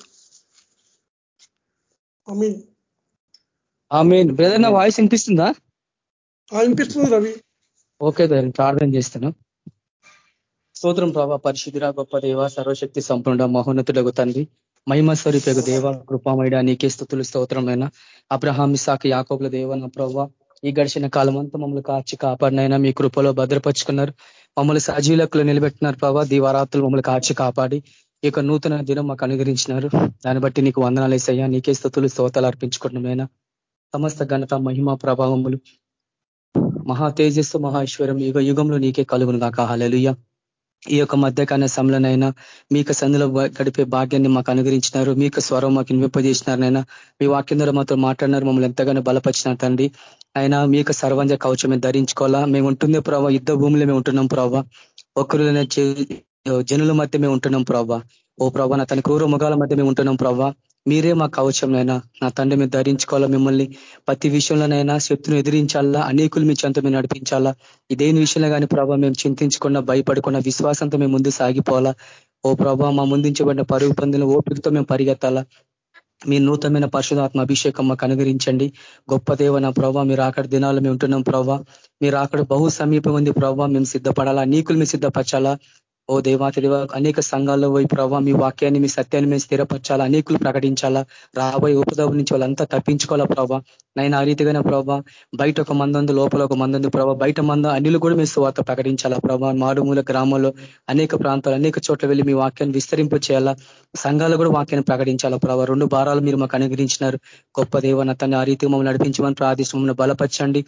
బ్రదర్ నా వాయిస్ వినిపిస్తుందా? వినిపిస్తుంది రవి. ఓకే ప్రార్థన చేస్తాను. స్తోత్రం ప్రభా పరిశుద్ధిరా గొప్ప దేవ సర్వశక్తి సంపూర్ణ మహోన్నతులకు తండ్రి మహిమ స్వరూపకు దేవ కృపామైడ నీకే స్థుతులు స్తోత్రమైన అబ్రహాం ఇసాకి యాకోబుల దేవ నా ప్రభావ ఈ గడిచిన కాలం అంతా మమ్మల్ని కాచి కాపాడినైనా మీ కృపలో భద్రపరుచుకున్నారు. మమ్మల్ని సజీలకులు నిలబెట్టినారు ప్రభావ దీవారాత్రులు మమ్మల్ని కాచి కాపాడి ఈ యొక్క నూతన దినం మాకు అనుగరించినారు దాన్ని బట్టి నీకు వందనాలు వేసయ్యా నీకే స్థుతులు స్తోతాలు అర్పించుకుంటున్నామైనా సమస్త ఘనత మహిమ ప్రభావములు మహా తేజస్సు మహేశ్వరం యుగ యుగంలో నీకే కలుగును కాక హలలుయ ఈ యొక్క మధ్యకాల సమలనైనా మీకు సందులో గడిపే భాగ్యాన్ని మాకు అనుగ్రహించినారు. మీకు స్వరం మాకు వినిపింపజేసినారనైనా మీ వాక్యం ద్వారా మాతో మాట్లాడినారు మమ్మల్ని ఎంతగానో బలపరిచినారు తండ్రి. అయినా మీకు సర్వంజ కవచమే ధరించుకోవాలా? మేము ఉంటుందే ప్రభావ యుద్ధ భూమిలో మేము ఉంటున్నాం ప్రభావ ఒకరు జనుల మధ్య మేము ఉంటున్నాం ప్రభావ ఓ ప్రభా నా తన క్రూర ముఖాల మధ్య మేము ఉంటున్నాం ప్రభా. మీరే మా కవచంనైనా నా తండ్రి మీరు ధరించుకోవాలా మిమ్మల్ని. ప్రతి విషయంలోనైనా శక్తులు ఎదిరించాలా అనేకులు మీ చెంత మేము నడిపించాలా. ఇదేని విషయంలో కానీ ప్రభావ మేము చింతించకుండా భయపడకుండా విశ్వాసంతో మేము ముందు సాగిపోవాలా. ఓ ప్రభావ మా ముందుంచబడిన పరుగు పొందిన ఓపికతో మేము పరిగెత్తాలా. మీ నూతనమైన పరిశుధాత్మ అభిషేకం మాకు అనుగరించండి గొప్ప దేవ నా ప్రభావ మీరు అక్కడ దినాలు మేము ఉంటున్నాం ప్రభావ మీరు అక్కడ బహు సమీపం ఉంది ప్రభావ మేము సిద్ధపడాలా. నీకులు మేము సిద్ధపరచాలా. ఓ దేవా తెలివా అనేక సంఘాల్లో పోయి ప్రభావ మీ వాక్యాన్ని మీ సత్యాన్ని మేము స్థిరపరచాలా అనేకులు ప్రకటించాలా రాబోయే ఉపదవం నుంచి వాళ్ళంతా తప్పించుకోవాలా ప్రభావ నైనా ఆ రీతిగానే ప్రభావ బయట ఒక మందందు లోపల ఒక మందందు ప్రభావ బయట మంద అన్నిలు కూడా మేము స్వార్త ప్రకటించాలా ప్రభావ మారుమూల గ్రామంలో అనేక ప్రాంతాలు అనేక చోట్ల వెళ్ళి మీ వాక్యాన్ని విస్తరింపు చేయాలా సంఘాలు కూడా వాక్యాన్ని ప్రకటించాలా ప్రభావ రెండు భారాలు మీరు మాకు అనుగ్రహించినారు. గొప్ప దేవ తను ఆ రీతి మమ్మల్ని నడిపించమని ప్రార్థిస్తూ మమ్మల్ని బలపరచండి.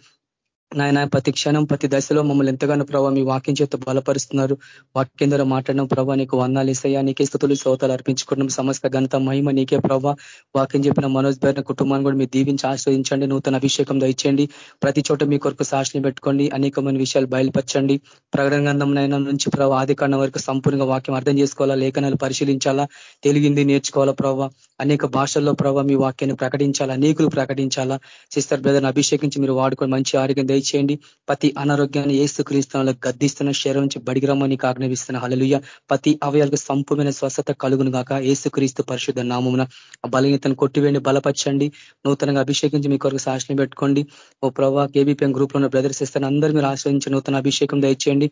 నాయన ప్రతి క్షణం ప్రతి దశలో మమ్మల్ని ఎంతగానో ప్రభావ మీ వాక్యం చేత బలపరుస్తున్నారు. వాక్యం ద్వారా మాట్లాడడం ప్రభావ నీకు వందాలు ఇస్తాయా? నీకే స్థుతులు శ్రోతలు అర్పించుకోవడం సమస్త ఘనత మహిమ నీకే ప్రభావ వాక్యం చెప్పిన మనోజ్ బేరిన కుటుంబాన్ని కూడా మీరు దీవించి ఆశ్రయించండి. నూతన అభిషేకం దయచేయండి. ప్రతి చోట మీ కొరకు సాక్షిని పెట్టుకోండి. అనేకమైన విషయాలు బయలుపరచండి. ప్రకటన గంధంనైనా నుంచి ప్రభావ ఆది వరకు సంపూర్ణంగా వాక్యం అర్థం చేసుకోవాలా? లేఖనాలు పరిశీలించాలా? తెలిగింది నేర్చుకోవాలా ప్రభావ అనేక భాషల్లో ప్రభావ మీ వాక్యాన్ని ప్రకటించాలా? అనేకులు ప్రకటించాలా? సిస్టర్ బ్రదర్ని అభిషేకించి మీరు వాడుకొని మంచి ఆరోగ్యం దయచేయండి. ప్రతి అనారోగ్యాన్ని ఏసు గద్దిస్తున్న శరీరం నుంచి బడిగిరమ్మని ఆజ్ఞాపిస్తున్న హలలుయ ప్రతి అవయాలకు సంపూర్ణ స్వస్థత కలుగును గాక. ఏసు క్రీస్తు పరిశుద్ధ నామమున బలహీనతను కొట్టివేయండి బలపరచండి. నూతనంగా అభిషేకించి మీ కొరకు సాక్షిని పెట్టుకోండి. ఓ ప్రభావ కేబీపీఎం గ్రూప్లో బ్రదర్స్ ఇస్తాను అందరూ మీరు ఆశ్రయించి నూతన అభిషేకం దయచేయండి.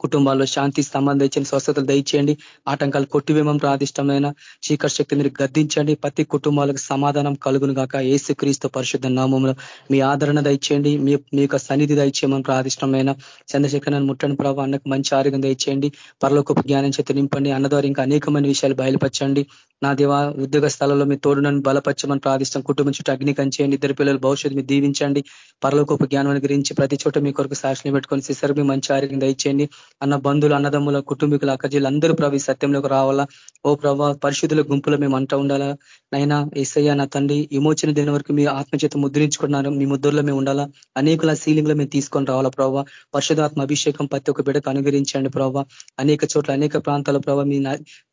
కుటుంబాల్లో శాంతి సంబంధం దయచేయండి స్వస్థతలు దయచేయండి. ఆటంకాలు కొట్టివేమం ప్రాదిష్టమైన చీకటి శక్తి మీరు గద్దించండి. ప్రతి కుటుంబాలకు సమాధానం కలుగును గాక. ఏసు క్రీస్తు పరిశుద్ధ నామంలో మీ ఆదరణ దయచేయండి. మీ మీ యొక్క సన్నిధి దయచేయమని ప్రాదిష్టమైన చంద్రశేఖరను ముట్టని ప్రభావ అన్నకు మంచి ఆరోగ్యం దయచేయండి. పరలోకపు జ్ఞానం చేత నింపండి. అన్న ద్వారా ఇంకా అనేకమైన విషయాలు బయలుపరచండి. నా దేవా ఉద్యోగ స్థలంలో మీ తోడు నన్ను బలపరచమని ప్రార్థిస్తాం. కుటుంబం చుట్టూ అగ్ని కంచేయండి ఇద్దరు పిల్లలు భవిష్యత్తు మీరు దీవించండి. పరలోకపు జ్ఞానం గురించి ప్రతి చోట మీ కొరకు సాక్షిని పెట్టుకొని సిసర్ మీ మంచి ఆరోగ్యం దయచేయండి. అన్న బంధువులు అన్నదమ్ముల కుటుంబీకులు అక్కజీలు అందరూ ప్రభు సత్యంలోకి రావాలా? ఓ ప్రభా పరిశుద్ధుల గుంపులో మేము అంటూ ఉండాలా? నైనా ఏసయ్య నా తండ్రి విమోచన దిన వరకు మీ ఆత్మచేత ముద్రించుకున్నారు మీ ముద్రలో మేము ఉండాలా? అనేకుల సీలింగ్లో మేము తీసుకొని రావాలా ప్రభావ పరిశుధాత్మ అభిషేకం ప్రతి ఒక్క బిడకు అనుగరించండి ప్రభావ అనేక చోట్ల అనేక ప్రాంతాల ప్రభావ మీ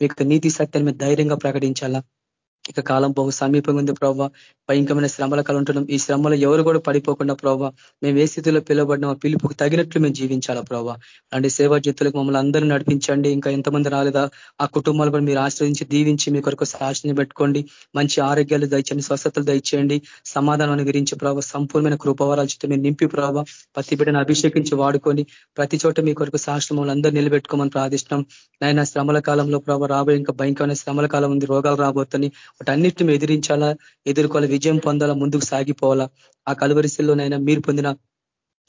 మీకు నీతి సత్యాన్ని మేము ధైర్యంగా ప్రకటించాలా ఇక కాలం బహు సమీపంగా ఉంది ప్రభావ భయంకరమైన శ్రమల కాలం ఉంటున్నాం. ఈ శ్రమలో ఎవరు కూడా పడిపోకుండా ప్రభావ మేము ఏ స్థితిలో పిలువబడిన పిలుపుకు తగినట్లు మేము జీవించాలా ప్రభావ అలాంటి సేవా జీతులకు మమ్మల్ని అందరూ నడిపించండి. ఇంకా ఎంతమంది రాలేదా? ఆ కుటుంబాలు కూడా మీరు ఆశ్రయించి దీవించి మీ కొరకు సాక్షిని పెట్టుకోండి. మంచి ఆరోగ్యాలు దయచేయండి స్వస్థతలు దయచేయండి. సమాధానం అనుగ్రహించి ప్రభావ సంపూర్ణమైన కృపవరాలు చుట్టూ మీరు నింపి ప్రభావ ప్రతి బిడ్డను అభిషేకించి వాడుకొని ప్రతి చోట మీ కొరకు సాక్షి మమ్మల్ని అందరూ నిలబెట్టుకోమని ప్రార్థిష్టం నాయన శ్రమల కాలంలో ప్రభావ రాబోయే ఇంకా భయంకరమైన శ్రమల కాలం ఉంది. రోగాలు రాబోతున్నాయి. వాటన్నిటిని ఎదిరించాలా ఎదుర్కోవాలా విజయం పొందాలా ముందుకు సాగిపోవాలా. ఆ కలువరిశిల్లోనైనా మీరు పొందిన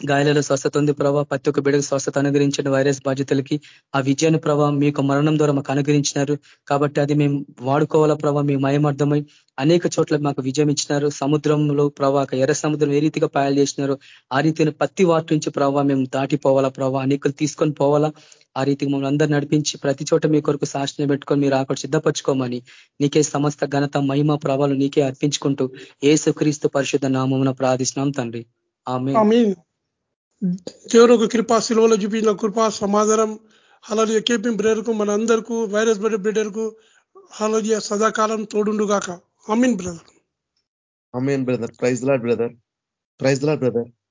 గాయాలలో స్వస్థత ఉంది ప్రభావ ప్రతి ఒక్క బిడకు స్వస్థత అనుగ్రహించిన వైరస్ బాధ్యతలకి ఆ విజయాన్ని ప్రభావం మీ మరణం ద్వారా మాకు అనుగ్రహించినారు. కాబట్టి అది మేము వాడుకోవాలా ప్రభావ మీ మయమర్థమై అనేక చోట్ల మాకు విజయం ఇచ్చినారు. సముద్రంలో ప్రభావ ఎర్ర సముద్రం ఏ రీతిగా పాయాలు చేసినారు ఆ రీతిని పత్తి వాటి నుంచి ప్రభావ మేము దాటిపోవాలా ప్రభావ అనేకలు తీసుకొని పోవాలా. ఆ రీతికి మమ్మల్ని అందరూ నడిపించి ప్రతి చోట మీ కొరకు సాక్షిని పెట్టుకొని మీరు అక్కడ సిద్ధపరచుకోమని నీకే సమస్త ఘనత మహిమ ప్రభావాలు నీకే అర్పించుకుంటూ ఏసుక్రీస్తు పరిశుద్ధ నామమున ప్రార్థిస్తున్నాం తండ్రి. ఆమె దేవుని ఒక కృపా శిలువలో చూపించిన కృపా సమాధానం అలాగే కేపీ బ్రేడర్కు మన అందరికీ వైరస్ బ్రేడర్కు అలాగే సదాకాలం తోడుండు గాక అమీన్ brother Amin brother praise lord brother praise lord brother